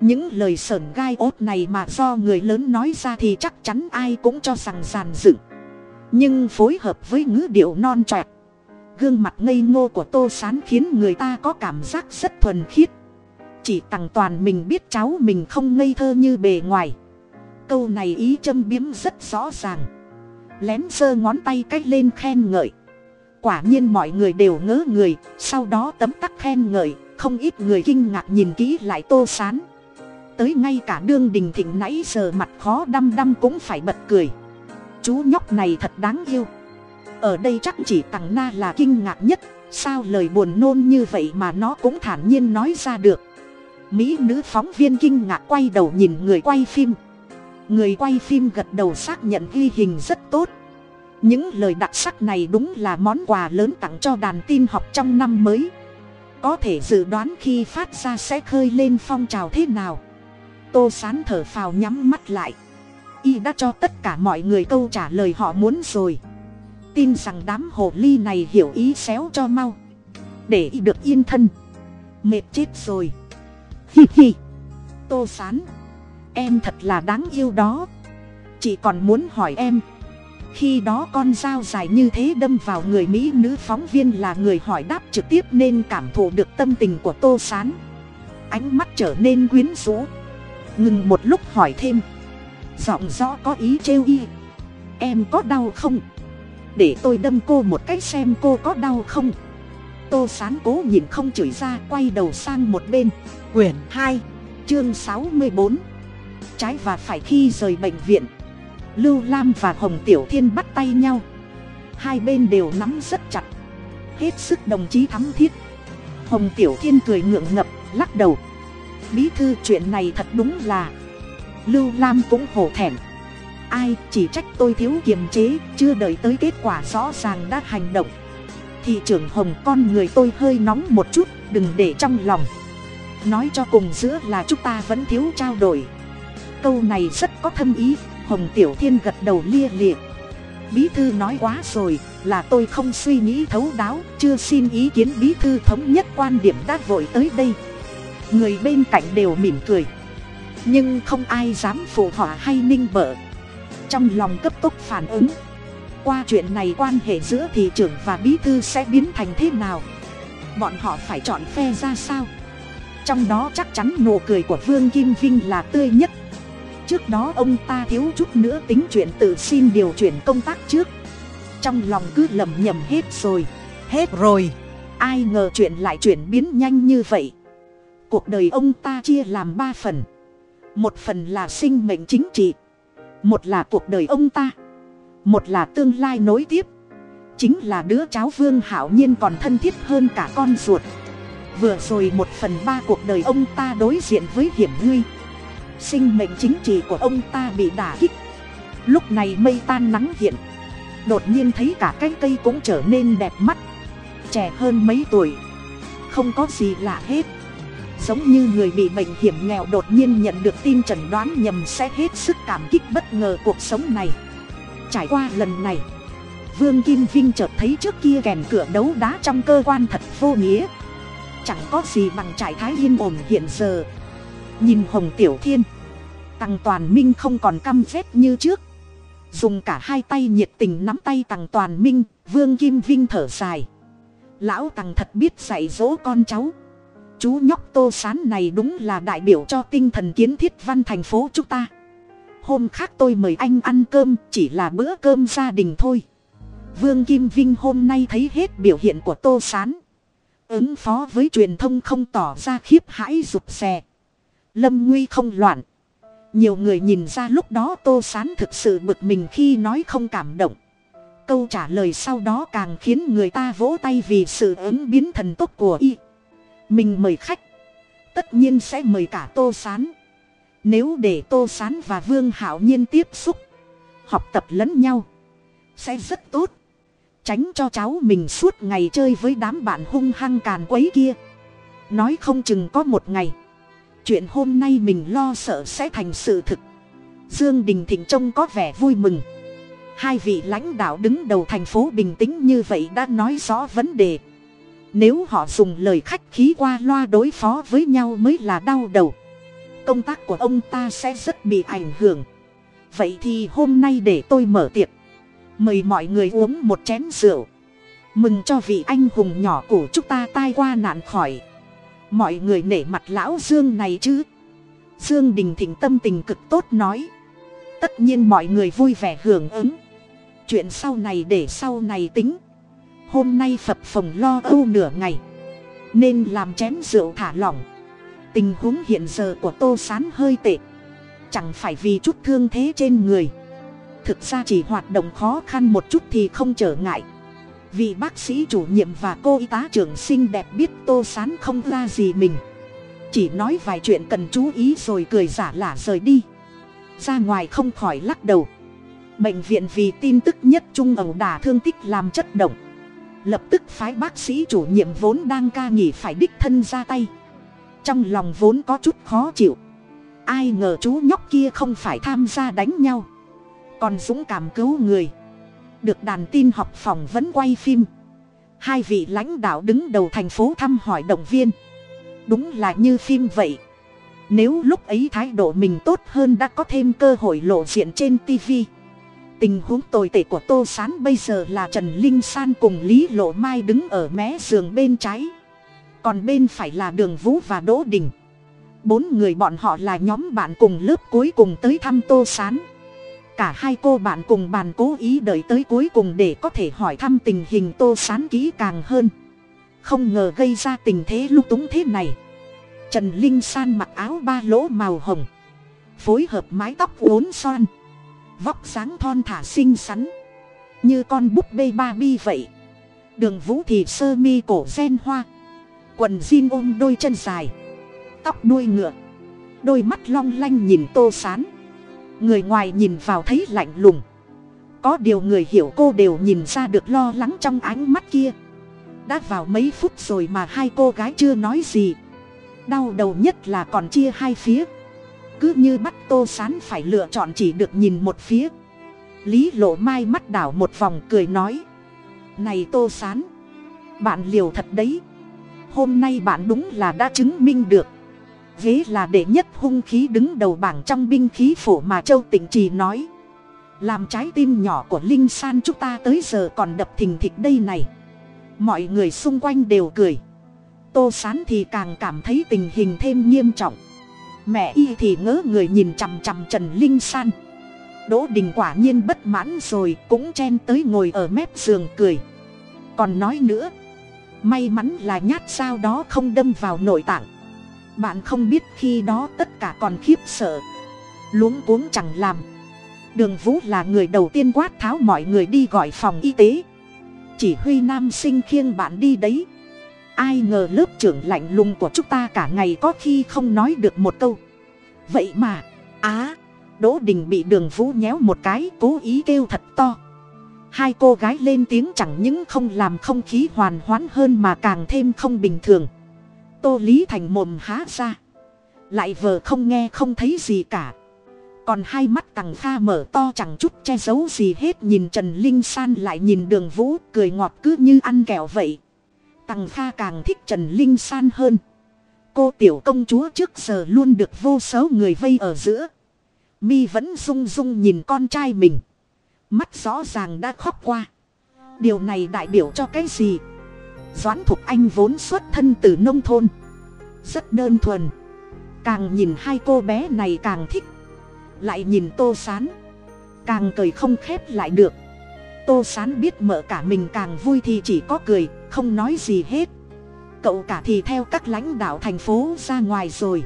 Những lời sởn gai ốt này mà do người lớn nói ra thì chắc chắn ai cũng cho rằng giàn dựng. Nhưng phối hợp với ngữ điệu non trọt, gương mặt ngây ngô của tô sán khiến người ta có cảm giác rất thuần khiết chỉ tằng toàn mình biết cháu mình không ngây thơ như bề ngoài. Câu này ý châm biếm rất rõ ràng. Lén giơ ngón tay c á c h lên khen ngợi. Quả nhiên mọi người đều ngớ người, sau đó tấm tắc khen ngợi, không ít người kinh ngạc nhìn kỹ lại tô sán. Tới ngay cả đương đình thịnh nãy giờ mặt khó đăm đăm cũng phải bật cười. Chú nhóc này thật đáng yêu. Ở đây chắc chỉ tằng na là kinh ngạc nhất, sao lời buồn nôn như vậy mà nó cũng thản nhiên nói ra được mỹ nữ phóng viên kinh ngạc quay đầu nhìn người quay phim. Người quay phim gật đầu xác nhận ghi hình rất tốt. Những lời đặc sắc này đúng là món quà lớn tặng cho đàn tin học trong năm mới. Có thể dự đoán khi phát ra sẽ khơi lên phong trào thế nào. Tô sán thở phào nhắm mắt lại. Y đã cho tất cả mọi người câu trả lời họ muốn rồi. Tin rằng đám hồ ly này hiểu ý xéo cho mau. Để y được yên thân. Mệt chết rồi hi hi. Tô sán em thật là đáng yêu đó. Chị còn muốn hỏi em, khi đó con dao dài như thế đâm vào người mỹ nữ phóng viên là người hỏi đáp trực tiếp nên cảm thụ được tâm tình của tô s á n ánh mắt trở nên quyến rũ. Ngừng một lúc hỏi thêm. Giọng rõ có ý trêu y. Em có đau không? Để tôi đâm cô một cách xem cô có đau không tô sán cố nhìn không chửi ra, quay đầu sang một bên. Quyển hai, chương sáu mươi bốn. Trái và phải khi rời bệnh viện, lưu lam và hồng tiểu thiên bắt tay nhau. Hai bên đều nắm rất chặt. Hết sức đồng chí thắm thiết. Hồng tiểu thiên cười ngượng ngập, lắc đầu. Bí thư, chuyện này thật đúng là. Lưu lam cũng hổ thẹn. Ai, chỉ trách tôi thiếu kiềm chế, chưa đợi tới kết quả rõ ràng đã hành động thì trưởng hồng, con người tôi hơi nóng một chút, đừng để trong lòng. Nói cho cùng giữa là chúng ta vẫn thiếu trao đổi. Câu này rất có thâm ý, hồng tiểu thiên gật đầu lia lịa. Bí thư nói quá rồi, là tôi không suy nghĩ thấu đáo, chưa xin ý kiến bí thư thống nhất quan điểm đã vội tới đây. Người bên cạnh đều mỉm cười. Nhưng không ai dám phụ họa hay ninh bở trong lòng cấp tốc phản ứng qua chuyện này quan hệ giữa thị trưởng và bí thư sẽ biến thành thế nào? Bọn họ phải chọn phe ra sao? Trong đó chắc chắn nụ cười của vương kim vinh là tươi nhất. Trước đó ông ta thiếu chút nữa tính chuyện tự xin điều chuyển công tác trước. Trong lòng cứ lầm nhầm hết rồi. Hết rồi. Ai ngờ chuyện lại chuyển biến nhanh như vậy. Cuộc đời ông ta chia làm ba phần. Một phần là sinh mệnh chính trị. Một là cuộc đời ông ta một là tương lai nối tiếp. Chính là đứa cháu vương hảo nhiên còn thân thiết hơn cả con ruột. Vừa rồi một phần ba cuộc đời ông ta đối diện với hiểm nguy. Sinh mệnh chính trị của ông ta bị đả kích. Lúc này mây tan nắng hiện. Đột nhiên thấy cả cái cây cũng trở nên đẹp mắt. Trẻ hơn mấy tuổi. Không có gì lạ hết. Giống như người bị bệnh hiểm nghèo đột nhiên nhận được tin chẩn đoán nhầm sẽ hết sức cảm kích bất ngờ cuộc sống này trải qua lần này. Vương kim vinh chợt thấy trước kia kèn cửa đấu đá trong cơ quan thật vô nghĩa. Chẳng có gì bằng trải thái yên ổn hiện giờ. Nhìn hồng tiểu thiên tằng toàn minh không còn căm phép như trước. Dùng cả hai tay nhiệt tình nắm tay tằng toàn minh, vương kim vinh thở dài. Lão tằng thật biết dạy dỗ con cháu. Chú nhóc tô sán này đúng là đại biểu cho tinh thần kiến thiết văn thành phố chúng ta hôm khác tôi mời anh ăn cơm, chỉ là bữa cơm gia đình thôi. Vương kim vinh hôm nay thấy hết biểu hiện của tô sán. Ứng phó với truyền thông không tỏ ra khiếp hãi rụt xè lâm nguy không loạn. Nhiều người nhìn ra lúc đó tô sán thực sự bực mình khi nói không cảm động. Câu trả lời sau đó càng khiến người ta vỗ tay vì sự ứng biến thần tốc của y. Mình mời khách. Tất nhiên sẽ mời cả tô sán nếu để tô sán và vương hảo nhiên tiếp xúc, học tập lẫn nhau, sẽ rất tốt. Tránh cho cháu mình suốt ngày chơi với đám bạn hung hăng càn quấy kia. Nói không chừng có một ngày, chuyện hôm nay mình lo sợ sẽ thành sự thực. Dương đình thịnh trông có vẻ vui mừng. Hai vị lãnh đạo đứng đầu thành phố bình tĩnh như vậy đã nói rõ vấn đề. Nếu họ dùng lời khách khí qua loa đối phó với nhau mới là đau đầu công tác của ông ta sẽ rất bị ảnh hưởng. Vậy thì hôm nay để tôi mở tiệc. Mời mọi người uống một chén rượu. Mừng cho vị anh hùng nhỏ của chúng ta tai qua nạn khỏi. Mọi người nể mặt lão dương này chứ? Dương đình thịnh tâm tình cực tốt nói. Tất nhiên mọi người vui vẻ hưởng ứng. Chuyện sau này để sau này tính. Hôm nay phập phồng lo âu nửa ngày. Nên làm chén rượu thả lỏng tình huống hiện giờ của tô sán hơi tệ. Chẳng phải vì chút thương thế trên người. Thực ra chỉ hoạt động khó khăn một chút thì không trở ngại. Vì bác sĩ chủ nhiệm và cô y tá trưởng xinh đẹp biết tô sán không ra gì mình. Chỉ nói vài chuyện cần chú ý rồi cười giả lả rời đi. Ra ngoài không khỏi lắc đầu. Bệnh viện vì tin tức nhất trung ẩu đà thương tích làm chất động. Lập tức phái bác sĩ chủ nhiệm vốn đang ca nghỉ phải đích thân ra tay trong lòng vốn có chút khó chịu. Ai ngờ chú nhóc kia không phải tham gia đánh nhau, còn dũng cảm cứu người. Được đàn tin học phòng vẫn quay phim. Hai vị lãnh đạo đứng đầu thành phố thăm hỏi động viên. Đúng là như phim vậy. Nếu lúc ấy thái độ mình tốt hơn đã có thêm cơ hội lộ diện trên tv tình huống tồi tệ của tô s á n bây giờ là trần linh san cùng lý lộ mai đứng ở mé giường bên trái còn bên phải là đường vũ và đỗ đình. Bốn người bọn họ là nhóm bạn cùng lớp cuối cùng tới thăm tô s á n cả hai cô bạn cùng bàn cố ý đợi tới cuối cùng để có thể hỏi thăm tình hình tô s á n kỹ càng hơn. Không ngờ gây ra tình thế lung túng thế này. Trần linh san mặc áo ba lỗ màu hồng. Phối hợp mái tóc uốn xoan vóc dáng thon thả xinh xắn. Như con búp bê ba bi vậy. Đường vũ thì sơ mi cổ gen hoa quần jean ôm đôi chân dài, tóc đuôi ngựa, đôi mắt long lanh nhìn tô sán. Người ngoài nhìn vào thấy lạnh lùng. Có điều người hiểu cô đều nhìn ra được lo lắng trong ánh mắt kia. Đã vào mấy phút rồi mà hai cô gái chưa nói gì. Đau đầu nhất là còn chia hai phía. Cứ như bắt tô sán phải lựa chọn chỉ được nhìn một phía. Lý lộ mai mắt đảo một vòng cười nói, này tô sán, bạn liều thật đấy hôm nay bạn đúng là đã chứng minh được. Ghế là đệ nhất hung khí đứng đầu bảng trong binh khí phổ mà châu tịnh trì nói. Làm trái tim nhỏ của linh san chúng ta tới giờ còn đập thình thịch đây này. Mọi người xung quanh đều cười. Tô sán thì càng cảm thấy tình hình thêm nghiêm trọng. Mẹ y thì ngỡ người nhìn chằm chằm trần linh san. Đỗ đình quả nhiên bất mãn rồi cũng chen tới ngồi ở mép giường cười. Còn nói nữa may mắn là nhát sao đó không đâm vào nội tạng. Bạn không biết khi đó tất cả còn khiếp sợ. Luống cuống chẳng làm. Đường vũ là người đầu tiên quát tháo mọi người đi gọi phòng y tế. Chỉ huy nam sinh khiêng bạn đi đấy. Ai ngờ lớp trưởng lạnh lùng của chúng ta cả ngày có khi không nói được một câu. Vậy mà, á, đỗ đình bị đường vũ nhéo một cái cố ý kêu thật to hai cô gái lên tiếng chẳng những không làm không khí hoàn hoãn hơn mà càng thêm không bình thường. Tô lý thành mồm há ra. Lại vờ không nghe không thấy gì cả. Còn hai mắt tằng pha mở to chẳng chút che giấu gì hết nhìn trần linh san lại nhìn đường vũ, cười ngọt cứ như ăn kẹo vậy. Tằng pha càng thích trần linh san hơn. Cô tiểu công chúa trước giờ luôn được vô số người vây ở giữa. Mi vẫn rung rung nhìn con trai mình mắt rõ ràng đã khóc qua. Điều này đại biểu cho cái gì? Doãn thục anh vốn xuất thân từ nông thôn. Rất đơn thuần. Càng nhìn hai cô bé này càng thích. Lại nhìn tô sán. Càng cười không khép lại được. Tô sán biết mợ cả mình càng vui thì chỉ có cười, không nói gì hết. Cậu cả thì theo các lãnh đạo thành phố ra ngoài rồi.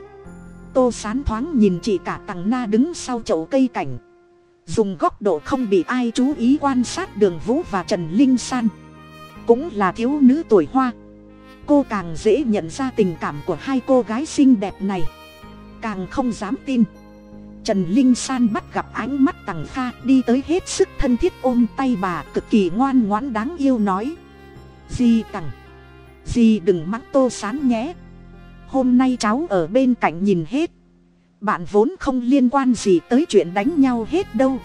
Tô sán thoáng nhìn chị cả tằng na đứng sau chậu cây cảnh dùng góc độ không bị ai chú ý quan sát đường vũ và trần linh san. Cũng là thiếu nữ tuổi hoa. Cô càng dễ nhận ra tình cảm của hai cô gái xinh đẹp này. Càng không dám tin. Trần linh san bắt gặp ánh mắt tằng kha đi tới hết sức thân thiết ôm tay bà cực kỳ ngoan ngoãn đáng yêu nói. Di tằng. Di đừng mắng tô sán nhé. Hôm nay cháu ở bên cạnh nhìn hết bạn vốn không liên quan gì tới chuyện đánh nhau hết đâu.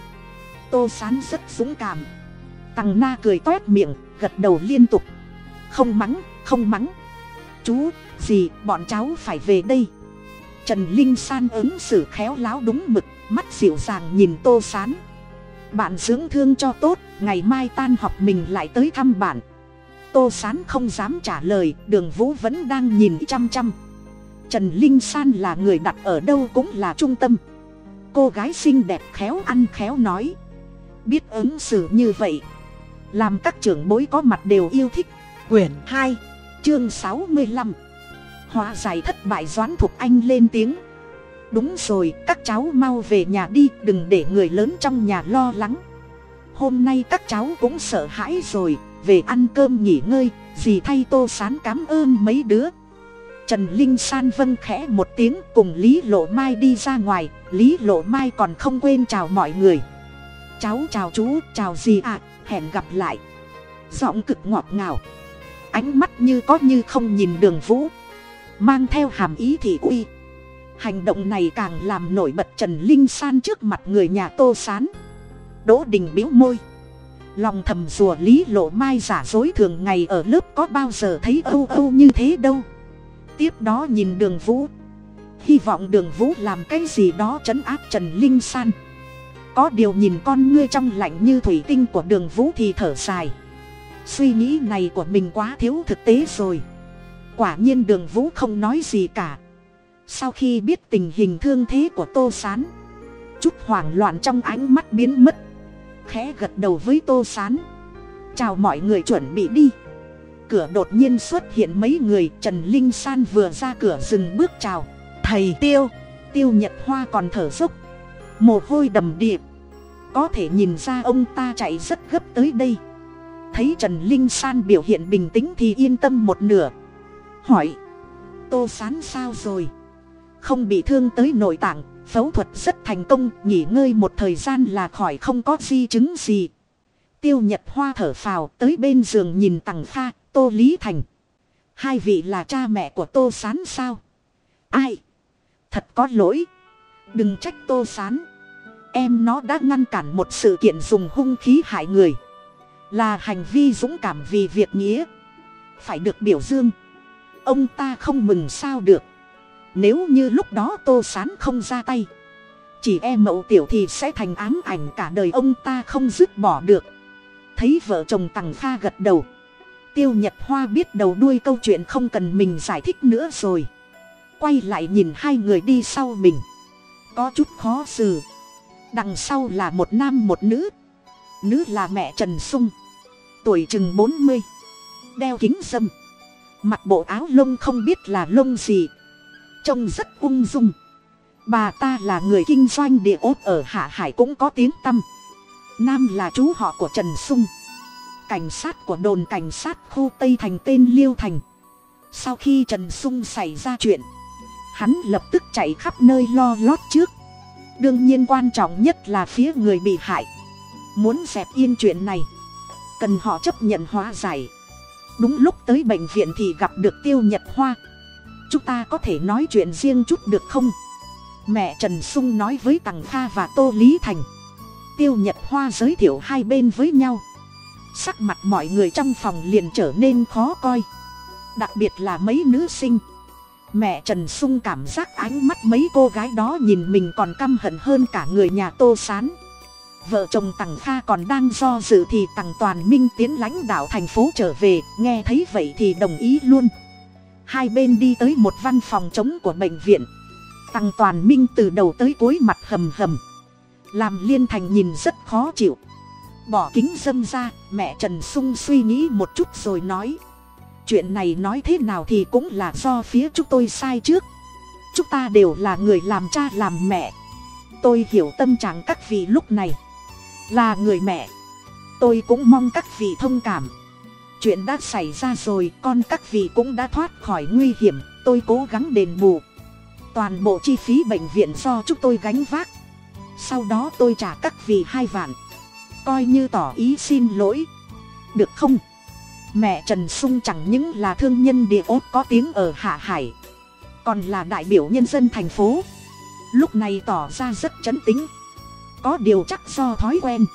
Tô sán rất dũng cảm. Tằng na cười toét miệng gật đầu liên tục. Không mắng không mắng. Chú gì, bọn cháu phải về đây. Trần linh san ứng xử khéo láo đúng mực mắt dịu dàng nhìn tô sán. Bạn dưỡng thương cho tốt ngày mai tan học mình lại tới thăm bạn. Tô sán không dám trả lời đường vũ vẫn đang nhìn chăm chăm trần linh san là người đặt ở đâu cũng là trung tâm. Cô gái xinh đẹp khéo ăn khéo nói. Biết ứng xử như vậy. Làm các trưởng bối có mặt đều yêu thích. Quyển hai, chương sáu mươi lăm. Hóa giải thất bại doãn thục anh lên tiếng. Đúng rồi, các cháu mau về nhà đi, đừng để người lớn trong nhà lo lắng. Hôm nay các cháu cũng sợ hãi rồi, về ăn cơm nghỉ ngơi, dì thay tô sán cám ơn mấy đứa trần linh san vâng khẽ một tiếng cùng lý lộ mai đi ra ngoài. Lý lộ mai còn không quên chào mọi người. Cháu chào chú, chào gì ạ, hẹn gặp lại. Giọng cực ngọt ngào. Ánh mắt như có như không nhìn đường vũ. Mang theo hàm ý thị uy. Hành động này càng làm nổi bật trần linh san trước mặt người nhà tô s á n đỗ đình biếu môi. Lòng thầm rùa lý lộ mai giả dối thường ngày ở lớp có bao giờ thấy âu âu như thế đâu tiếp đó nhìn đường vũ. Hy vọng đường vũ làm cái gì đó chấn áp trần linh san. Có điều nhìn con ngươi trong lạnh như thủy tinh của đường vũ thì thở dài. Suy nghĩ này của mình quá thiếu thực tế rồi. Quả nhiên đường vũ không nói gì cả. Sau khi biết tình hình thương thế của tô s á n chút hoảng loạn trong ánh mắt biến mất. Khẽ gật đầu với tô s á n chào mọi người, chuẩn bị đi cửa đột nhiên xuất hiện mấy người, trần linh san vừa ra cửa dừng bước chào. Thầy tiêu tiêu nhật hoa còn thở dốc, mồ hôi đầm điệp có thể nhìn ra ông ta chạy rất gấp tới đây. Thấy trần linh san biểu hiện bình tĩnh thì yên tâm một nửa. Hỏi, tô sán sao rồi? Không bị thương tới nội tạng, phẫu thuật rất thành công, nghỉ ngơi một thời gian là khỏi không có di chứng gì. Tiêu nhật hoa thở phào, tới bên giường nhìn tằng pha tô lý thành. Hai vị là cha mẹ của tô s á n sao? Ai? Thật có lỗi. Đừng trách tô s á n em nó đã ngăn cản một sự kiện dùng hung khí hại người. Là hành vi dũng cảm vì việc nghĩa. Phải được biểu dương. Ông ta không mừng sao được. Nếu như lúc đó tô sán không ra tay, chỉ e mậu tiểu thì sẽ thành ám ảnh cả đời ông ta không dứt bỏ được. Thấy vợ chồng tằng pha gật đầu tiêu nhật hoa biết đầu đuôi câu chuyện không cần mình giải thích nữa rồi. Quay lại nhìn hai người đi sau mình. Có chút khó xử. Đằng sau là một nam một nữ. Nữ là mẹ trần sung. Tuổi chừng bốn mươi. Đeo kính dâm. Mặc bộ áo lông không biết là lông gì. Trông rất ung dung. Bà ta là người kinh doanh địa ốt ở hạ hải cũng có tiếng tăm. Nam là chú họ của trần sung cảnh sát của đồn cảnh sát khu tây thành tên liêu thành. Sau khi trần sung xảy ra chuyện, hắn lập tức chạy khắp nơi lo lót trước. Đương nhiên quan trọng nhất là phía người bị hại. Muốn dẹp yên chuyện này, cần họ chấp nhận hóa giải. Đúng lúc tới bệnh viện thì gặp được tiêu nhật hoa. Chúng ta có thể nói chuyện riêng chút được không? Mẹ trần sung nói với tằng kha và tô lý thành. Tiêu nhật hoa giới thiệu hai bên với nhau sắc mặt mọi người trong phòng liền trở nên khó coi. Đặc biệt là mấy nữ sinh. Mẹ trần sung cảm giác ánh mắt mấy cô gái đó nhìn mình còn căm hận hơn cả người nhà tô s á n vợ chồng tằng kha còn đang do dự thì tằng toàn minh tiến lãnh đạo thành phố trở về, nghe thấy vậy thì đồng ý luôn. Hai bên đi tới một văn phòng chống của bệnh viện. Tằng toàn minh từ đầu tới cuối mặt hầm hầm. Làm liên thành nhìn rất khó chịu bỏ kính dâm ra, mẹ trần sung suy nghĩ một chút rồi nói. Chuyện này nói thế nào thì cũng là do phía chúng tôi sai trước. Chúng ta đều là người làm cha làm mẹ. Tôi hiểu tâm trạng các vị lúc này. Là người mẹ. Tôi cũng mong các vị thông cảm. Chuyện đã xảy ra rồi, con các vị cũng đã thoát khỏi nguy hiểm. Tôi cố gắng đền bù. Toàn bộ chi phí bệnh viện do chúng tôi gánh vác. Sau đó tôi trả các vị hai vạn coi như tỏ ý xin lỗi. Được không? Mẹ trần sung chẳng những là thương nhân địa ốt có tiếng ở hạ hải, còn là đại biểu nhân dân thành phố. Lúc này tỏ ra rất chấn tính có điều chắc do thói quen.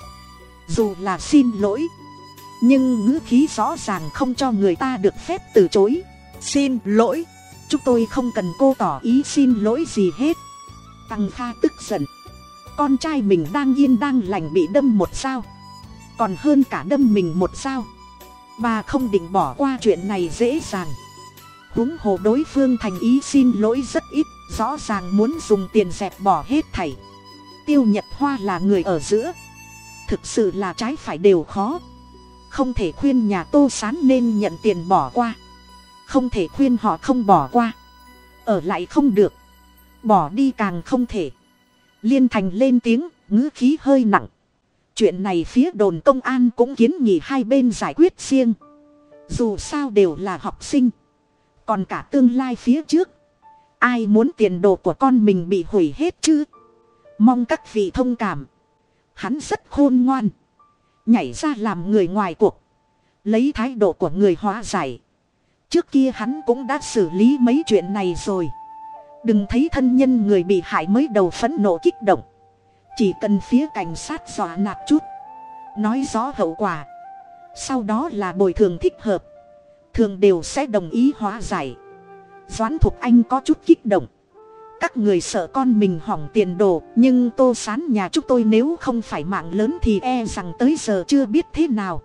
Dù là xin lỗi, nhưng ngữ khí rõ ràng không cho người ta được phép từ chối. Xin lỗi, chúng tôi không cần cô tỏ ý xin lỗi gì hết. Tăng kha tức giận con trai mình đang yên đang lành bị đâm một sao còn hơn cả đâm mình một sao bà không định bỏ qua chuyện này dễ dàng. Huống hồ đối phương thành ý xin lỗi rất ít, rõ ràng muốn dùng tiền dẹp bỏ hết thảy. Tiêu nhật hoa là người ở giữa. Thực sự là trái phải đều khó. Không thể khuyên nhà tô sán nên nhận tiền bỏ qua. Không thể khuyên họ không bỏ qua. Ở lại không được. Bỏ đi càng không thể liên thành lên tiếng, ngữ khí hơi nặng. Chuyện này phía đồn công an cũng kiến nghị hai bên giải quyết riêng. Dù sao đều là học sinh. Còn cả tương lai phía trước. Ai muốn tiền đồ của con mình bị hủy hết chứ? Mong các vị thông cảm. Hắn rất khôn ngoan. Nhảy ra làm người ngoài cuộc. Lấy thái độ của người hóa giải. Trước kia hắn cũng đã xử lý mấy chuyện này rồi đừng thấy thân nhân người bị hại mới đầu phẫn nộ kích động. Chỉ cần phía cảnh sát dọa nạt chút. Nói rõ hậu quả. Sau đó là bồi thường thích hợp. Thường đều sẽ đồng ý hóa giải. Doãn thục anh có chút kích động. Các người sợ con mình hỏng tiền đồ, nhưng tô sán nhà chúng tôi nếu không phải mạng lớn thì e rằng tới giờ chưa biết thế nào.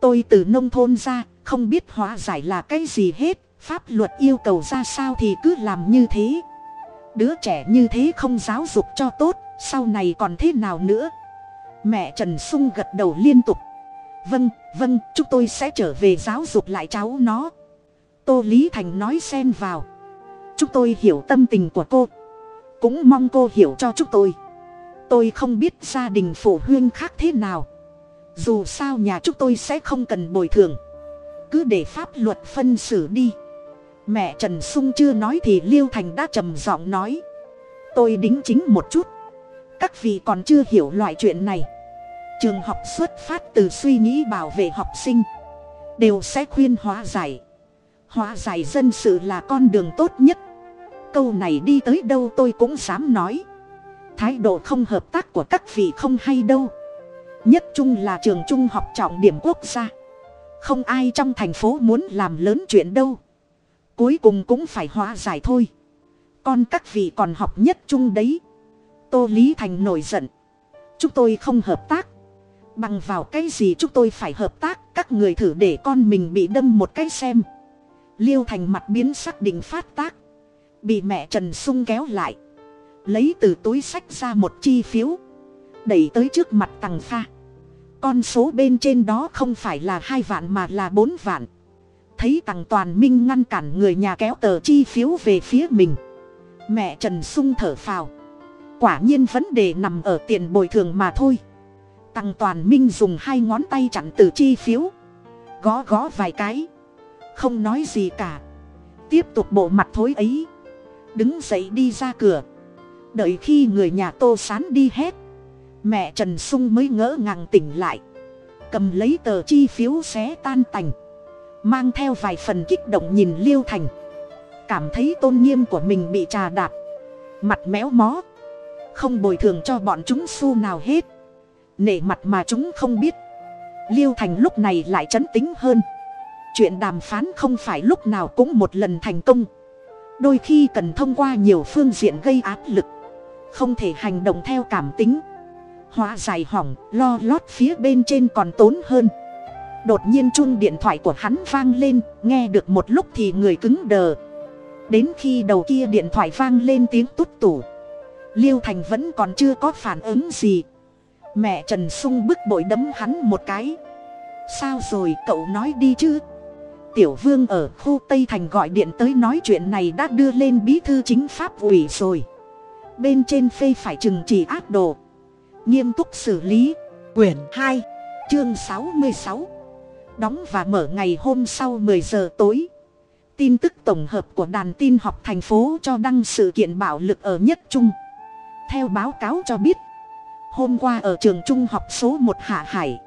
Tôi từ nông thôn ra, không biết hóa giải là cái gì hết pháp luật yêu cầu ra sao thì cứ làm như thế. Đứa trẻ như thế không giáo dục cho tốt, sau này còn thế nào nữa? Mẹ trần sung gật đầu liên tục. Vâng vâng chúng tôi sẽ trở về giáo dục lại cháu nó. Tô lý thành nói xen vào. Chúng tôi hiểu tâm tình của cô. Cũng mong cô hiểu cho chúng tôi. Tôi không biết gia đình phụ huynh khác thế nào. Dù sao nhà chúng tôi sẽ không cần bồi thường. Cứ để pháp luật phân xử đi mẹ trần sung chưa nói thì liêu thành đã trầm giọng nói. Tôi đính chính một chút. Các vị còn chưa hiểu loại chuyện này. Trường học xuất phát từ suy nghĩ bảo vệ học sinh. Đều sẽ khuyên hóa giải. Hóa giải dân sự là con đường tốt nhất. Câu này đi tới đâu tôi cũng dám nói. Thái độ không hợp tác của các vị không hay đâu. Nhất trung là trường trung học trọng điểm quốc gia. Không ai trong thành phố muốn làm lớn chuyện đâu cuối cùng cũng phải hóa giải thôi. Con các vị còn học nhất chung đấy. Tô lý thành nổi giận. Chúng tôi không hợp tác. Bằng vào cái gì chúng tôi phải hợp tác? Các người thử để con mình bị đâm một cái xem. Liêu thành mặt biến xác định phát tác. Bị mẹ trần sung kéo lại. Lấy từ túi sách ra một chi phiếu. Đẩy tới trước mặt tằng pha. Con số bên trên đó không phải là hai vạn mà là bốn vạn thấy tằng toàn minh ngăn cản người nhà kéo tờ chi phiếu về phía mình. Mẹ trần sung thở phào. Quả nhiên vấn đề nằm ở tiền bồi thường mà thôi. Tằng toàn minh dùng hai ngón tay chặn từ chi phiếu. Gõ gõ vài cái. Không nói gì cả. Tiếp tục bộ mặt thối ấy. Đứng dậy đi ra cửa. Đợi khi người nhà tô sán đi hết, mẹ trần sung mới ngỡ ngàng tỉnh lại. Cầm lấy tờ chi phiếu xé tan tành mang theo vài phần kích động nhìn liêu thành. Cảm thấy tôn nghiêm của mình bị trà đạp. Mặt méo mó. Không bồi thường cho bọn chúng xu nào hết. Nể mặt mà chúng không biết. Liêu thành lúc này lại trấn tính hơn. Chuyện đàm phán không phải lúc nào cũng một lần thành công. Đôi khi cần thông qua nhiều phương diện gây áp lực. Không thể hành động theo cảm tính. Hóa dài hỏng, lo lót phía bên trên còn tốn hơn đột nhiên chung điện thoại của hắn vang lên, nghe được một lúc thì người cứng đờ. Đến khi đầu kia điện thoại vang lên tiếng tút tủ, liêu thành vẫn còn chưa có phản ứng gì. Mẹ trần sung bức bội đấm hắn một cái. Sao rồi, cậu nói đi chứ? Tiểu vương ở khu tây thành gọi điện tới nói chuyện này đã đưa lên bí thư chính pháp ủy rồi. Bên trên phê phải trừng trị ác đồ. Nghiêm túc xử lý. Quyển hai, chương sáu mươi sáu đóng và mở ngày hôm sau mười giờ tối. Tin tức tổng hợp của đàn tin học thành phố cho đăng sự kiện bạo lực ở nhất trung. Theo báo cáo cho biết, hôm qua ở trường trung học số một hạ hải,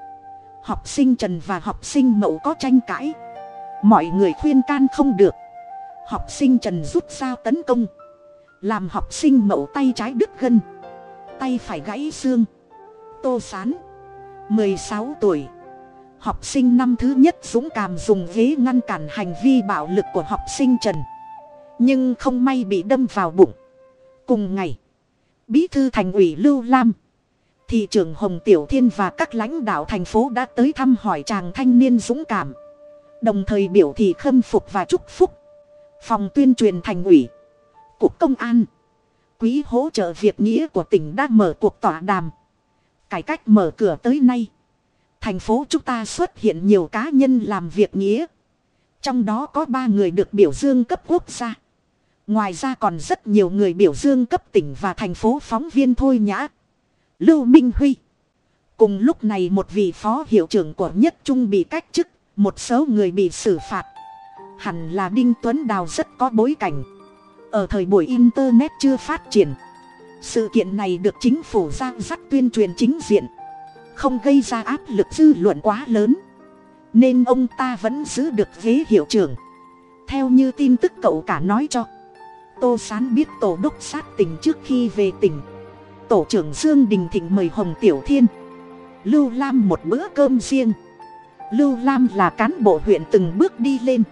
học sinh trần và học sinh mậu có tranh cãi. Mọi người khuyên can không được. Học sinh trần rút dao tấn công. Làm học sinh mậu tay trái đứt gân. Tay phải gãy xương. Tô sán, mười sáu tuổi học sinh năm thứ nhất dũng cảm dùng ghế ngăn cản hành vi bạo lực của học sinh trần. Nhưng không may bị đâm vào bụng. Cùng ngày, bí thư thành ủy lưu lam, thị trưởng hồng tiểu thiên và các lãnh đạo thành phố đã tới thăm hỏi chàng thanh niên dũng cảm. Đồng thời biểu thị khâm phục và chúc phúc. Phòng tuyên truyền thành ủy, cục công an, quỹ hỗ trợ việc nghĩa của tỉnh đã mở cuộc tọa đàm. Cải cách mở cửa tới nay thành phố chúng ta xuất hiện nhiều cá nhân làm việc nghĩa. Trong đó có ba người được biểu dương cấp quốc gia. Ngoài ra còn rất nhiều người biểu dương cấp tỉnh và thành phố phóng viên thôi nhã. Lưu minh huy. Cùng lúc này một vị phó hiệu trưởng của nhất trung bị cách chức, một số người bị xử phạt. Hẳn là đinh tuấn đào rất có bối cảnh. Ở thời buổi internet chưa phát triển, sự kiện này được chính phủ giang dắt tuyên truyền chính diện không gây ra áp lực dư luận quá lớn. Nên ông ta vẫn giữ được ghế hiệu trưởng. Theo như tin tức cậu cả nói cho. Tô sán biết tổ đốc sát tỉnh trước khi về tỉnh. Tổ trưởng dương đình thịnh mời hồng tiểu thiên. Lưu lam một bữa cơm riêng. Lưu lam là cán bộ huyện từng bước đi lên.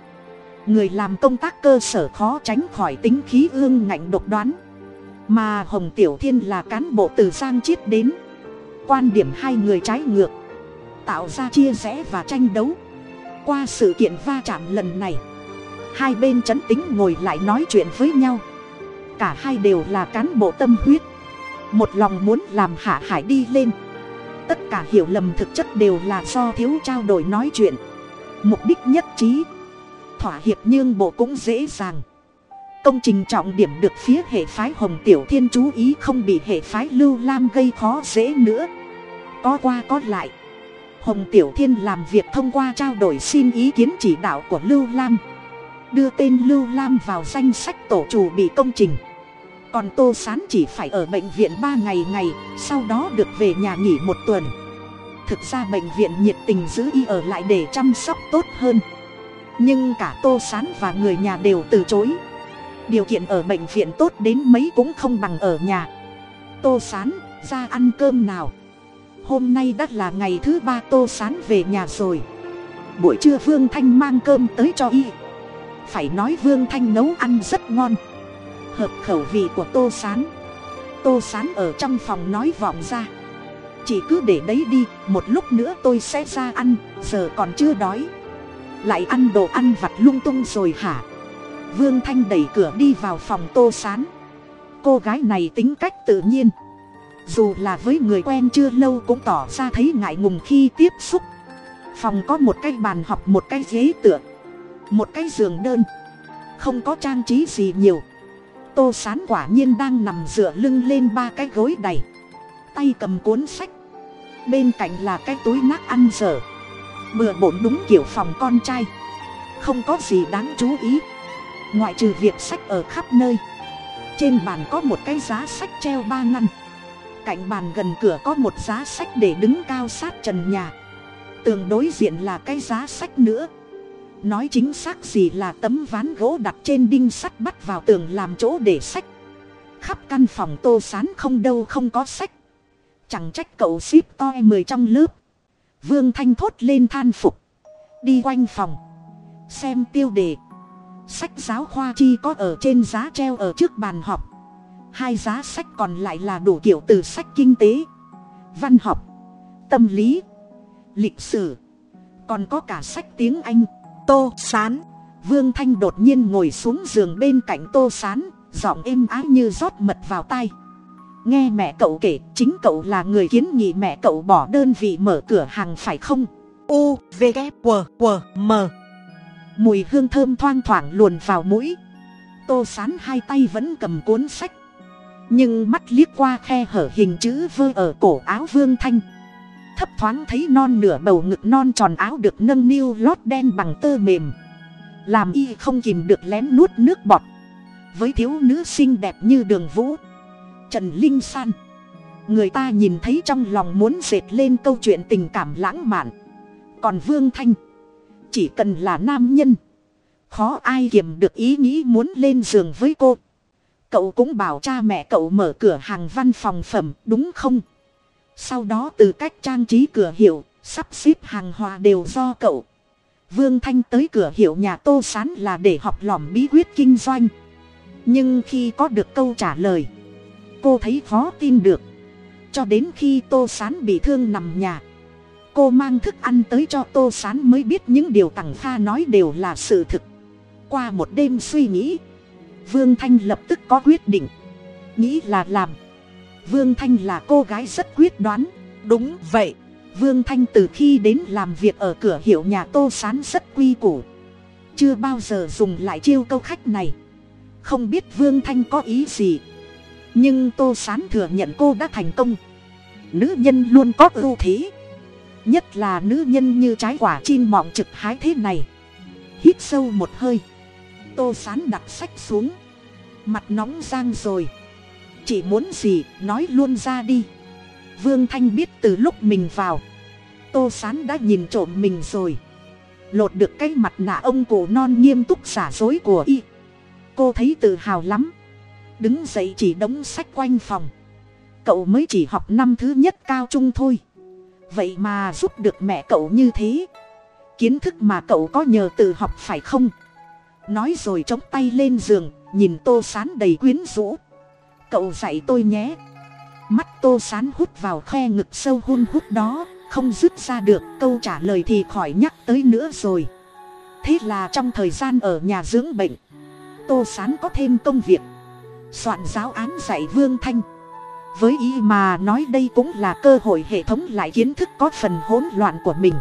Người làm công tác cơ sở khó tránh khỏi tính khí ương ngạnh độc đoán. Mà hồng tiểu thiên là cán bộ từ giang chiết đến quan điểm hai người trái ngược, tạo ra chia rẽ và tranh đấu. Qua sự kiện va chạm lần này, hai bên chấn tính ngồi lại nói chuyện với nhau. Cả hai đều là cán bộ tâm huyết, một lòng muốn làm hạ hải đi lên. Tất cả hiểu lầm thực chất đều là do thiếu trao đổi nói chuyện. Mục đích nhất trí, thỏa hiệp nhương bộ cũng dễ dàng. Công trình trọng điểm được phía hệ phái hồng tiểu thiên chú ý không bị hệ phái lưu lam gây khó dễ nữa có qua có lại. Hồng tiểu thiên làm việc thông qua trao đổi xin ý kiến chỉ đạo của lưu lam. Đưa tên lưu lam vào danh sách tổ chủ bị công trình. Còn tô sán chỉ phải ở bệnh viện ba ngày ngày, sau đó được về nhà nghỉ một tuần. Thực ra bệnh viện nhiệt tình giữ y ở lại để chăm sóc tốt hơn. Nhưng cả tô sán và người nhà đều từ chối. Điều kiện ở bệnh viện tốt đến mấy cũng không bằng ở nhà. Tô sán, ra ăn cơm nào? Hôm nay đã là ngày thứ ba tô sán về nhà rồi. Buổi trưa vương thanh mang cơm tới cho y. Phải nói vương thanh nấu ăn rất ngon. Hợp khẩu vị của tô sán. Tô sán ở trong phòng nói vọng ra. Chỉ cứ để đấy đi, một lúc nữa tôi sẽ ra ăn, giờ còn chưa đói. Lại ăn đồ ăn vặt lung tung rồi hả? Vương thanh đẩy cửa đi vào phòng tô sán. Cô gái này tính cách tự nhiên dù là với người quen chưa lâu cũng tỏ ra thấy ngại ngùng khi tiếp xúc. Phòng có một cái bàn học một cái ghế tựa, một cái giường đơn, không có trang trí gì nhiều. Tô sán quả nhiên đang nằm dựa lưng lên ba cái gối đầy tay cầm cuốn sách. Bên cạnh là cái túi nát ăn dở, bừa bộn đúng kiểu phòng con trai, không có gì đáng chú ý. Ngoại trừ việc sách ở khắp nơi, trên bàn có một cái giá sách treo ba ngăn cạnh bàn gần cửa có một giá sách để đứng cao sát trần nhà. Tường đối diện là cái giá sách nữa. Nói chính xác gì là tấm ván gỗ đặt trên đinh sắt bắt vào tường làm chỗ để sách. Khắp căn phòng tô sán không đâu không có sách. Chẳng trách cậu ship toi mười trong lớp. Vương thanh thốt lên than phục. Đi quanh phòng. Xem tiêu đề. Sách giáo khoa chi có ở trên giá treo ở trước bàn họp hai giá sách còn lại là đủ kiểu từ sách kinh tế văn học tâm lý lịch sử. Còn có cả sách tiếng anh tô sán. Vương thanh đột nhiên ngồi xuống giường bên cạnh tô sán giọng êm ái như rót mật vào tay nghe mẹ cậu kể chính cậu là người kiến nghị mẹ cậu bỏ đơn vị mở cửa hàng phải không? U v g q q m. Mùi hương thơm thoang thoảng luồn vào mũi. Tô sán hai tay vẫn cầm cuốn sách nhưng mắt liếc qua khe hở hình chữ vơ ở cổ áo vương thanh. Thấp thoáng thấy non nửa bầu ngực non tròn áo được nâng niu lót đen bằng tơ mềm. Làm y không kìm được lén nuốt nước bọt. Với thiếu nữ xinh đẹp như đường vũ. Trần linh san. Người ta nhìn thấy trong lòng muốn dệt lên câu chuyện tình cảm lãng mạn. Còn vương thanh. Chỉ cần là nam nhân. Khó ai kiềm được ý nghĩ muốn lên giường với cô cậu cũng bảo cha mẹ cậu mở cửa hàng văn phòng phẩm, đúng không? Sau đó từ cách trang trí cửa hiệu, sắp xếp hàng hóa đều do cậu. Vương thanh tới cửa hiệu nhà tô sán là để học lỏm bí quyết kinh doanh. Nhưng khi có được câu trả lời, cô thấy khó tin được. Cho đến khi tô sán bị thương nằm nhà, cô mang thức ăn tới cho tô sán mới biết những điều tằng pha nói đều là sự thực. Qua một đêm suy nghĩ vương thanh lập tức có quyết định. Nghĩ là làm. Vương thanh là cô gái rất quyết đoán. Đúng vậy. Vương thanh từ khi đến làm việc ở cửa hiệu nhà tô sán rất quy củ. Chưa bao giờ dùng lại chiêu câu khách này. Không biết vương thanh có ý gì. Nhưng tô sán thừa nhận cô đã thành công. Nữ nhân luôn có ưu thế. Nhất là nữ nhân như trái quả chim mọng trực hái thế này. Hít sâu một hơi. Tô sán đặt sách xuống mặt nóng giang rồi. Chỉ muốn gì, nói luôn ra đi. Vương thanh biết từ lúc mình vào, tô sán đã nhìn trộm mình rồi. Lột được cái mặt nạ ông cổ non nghiêm túc giả dối của y. Cô thấy tự hào lắm. Đứng dậy chỉ đống sách quanh phòng. Cậu mới chỉ học năm thứ nhất cao trung thôi. Vậy mà giúp được mẹ cậu như thế. Kiến thức mà cậu có nhờ tự học phải không? Nói rồi chống tay lên giường nhìn tô sán đầy quyến rũ. Cậu dạy tôi nhé. Mắt tô sán hút vào khe ngực sâu hun hút đó, không dứt ra được, câu trả lời thì khỏi nhắc tới nữa rồi. Thế là trong thời gian ở nhà dưỡng bệnh, tô sán có thêm công việc. Soạn giáo án dạy vương thanh. Với ý mà nói đây cũng là cơ hội hệ thống lại kiến thức có phần hỗn loạn của mình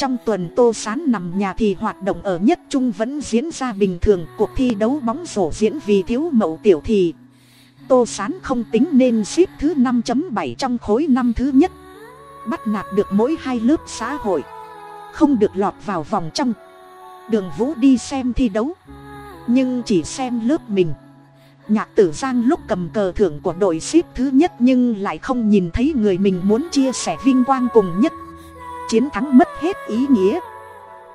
trong tuần tô sán nằm nhà thì hoạt động ở nhất trung vẫn diễn ra bình thường. Cuộc thi đấu bóng rổ diễn vì thiếu mậu tiểu thì tô sán không tính nên ship thứ năm bảy trong khối năm thứ nhất. Bắt nạt được mỗi hai lớp xã hội. Không được lọt vào vòng trong. Đường vũ đi xem thi đấu. Nhưng chỉ xem lớp mình. Nhạc tử giang lúc cầm cờ thưởng của đội ship thứ nhất nhưng lại không nhìn thấy người mình muốn chia sẻ vinh quang cùng nhất chiến thắng mất hết ý nghĩa.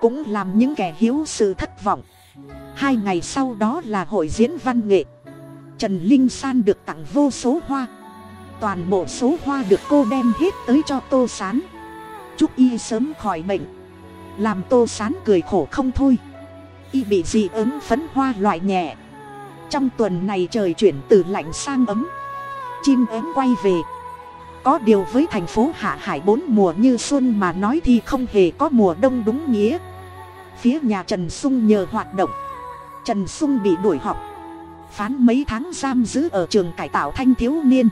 Cũng làm những kẻ hiếu sự thất vọng. Hai ngày sau đó là hội diễn văn nghệ. Trần linh san được tặng vô số hoa. Toàn bộ số hoa được cô đem hết tới cho tô s á n chúc y sớm khỏi bệnh. Làm tô s á n cười khổ không thôi. Y bị dị ứng phấn hoa loại nhẹ. Trong tuần này trời chuyển từ lạnh sang ấm. Chim ấm quay về có điều với thành phố hạ hải bốn mùa như xuân mà nói thì không hề có mùa đông đúng nghĩa. Phía nhà trần sung nhờ hoạt động. Trần sung bị đuổi học phán mấy tháng giam giữ ở trường cải tạo thanh thiếu niên.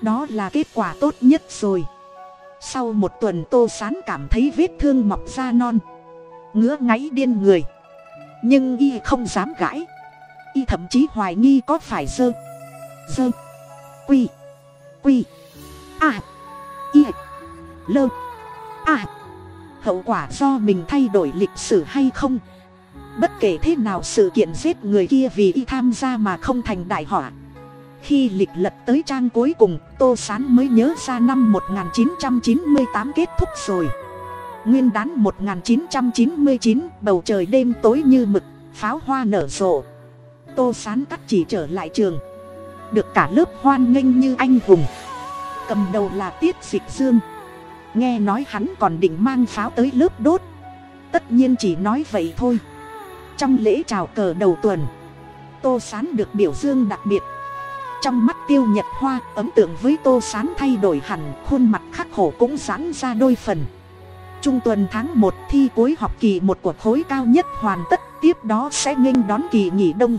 Đó là kết quả tốt nhất rồi. Sau một tuần tô sán cảm thấy vết thương mọc da non. Ngứa ngáy điên người. Nhưng y không dám gãi. Y thậm chí hoài nghi có phải dơ. Dơ. Quy. Quy à y. Lơ. À hậu quả do mình thay đổi lịch sử hay không? Bất kể thế nào sự kiện giết người kia vì y tham gia mà không thành đại họa. Khi lịch lật tới trang cuối cùng, tô sán mới nhớ ra năm 1998 kết thúc rồi. Nguyên đán 1999 bầu trời đêm tối như mực, pháo hoa nở rộ. Tô sán cắt chỉ trở lại trường. Được cả lớp hoan nghênh như anh hùng cầm đầu là tiết dịch dương. Nghe nói hắn còn định mang pháo tới lớp đốt. Tất nhiên chỉ nói vậy thôi. Trong lễ chào cờ đầu tuần, tô sán được biểu dương đặc biệt. Trong mắt tiêu nhật hoa, ấn tượng với tô sán thay đổi hẳn, khuôn mặt khắc khổ cũng giãn ra đôi phần. Trung tuần tháng một thi cuối học kỳ một của khối cao nhất hoàn tất, tiếp đó sẽ nghênh đón kỳ nghỉ đông.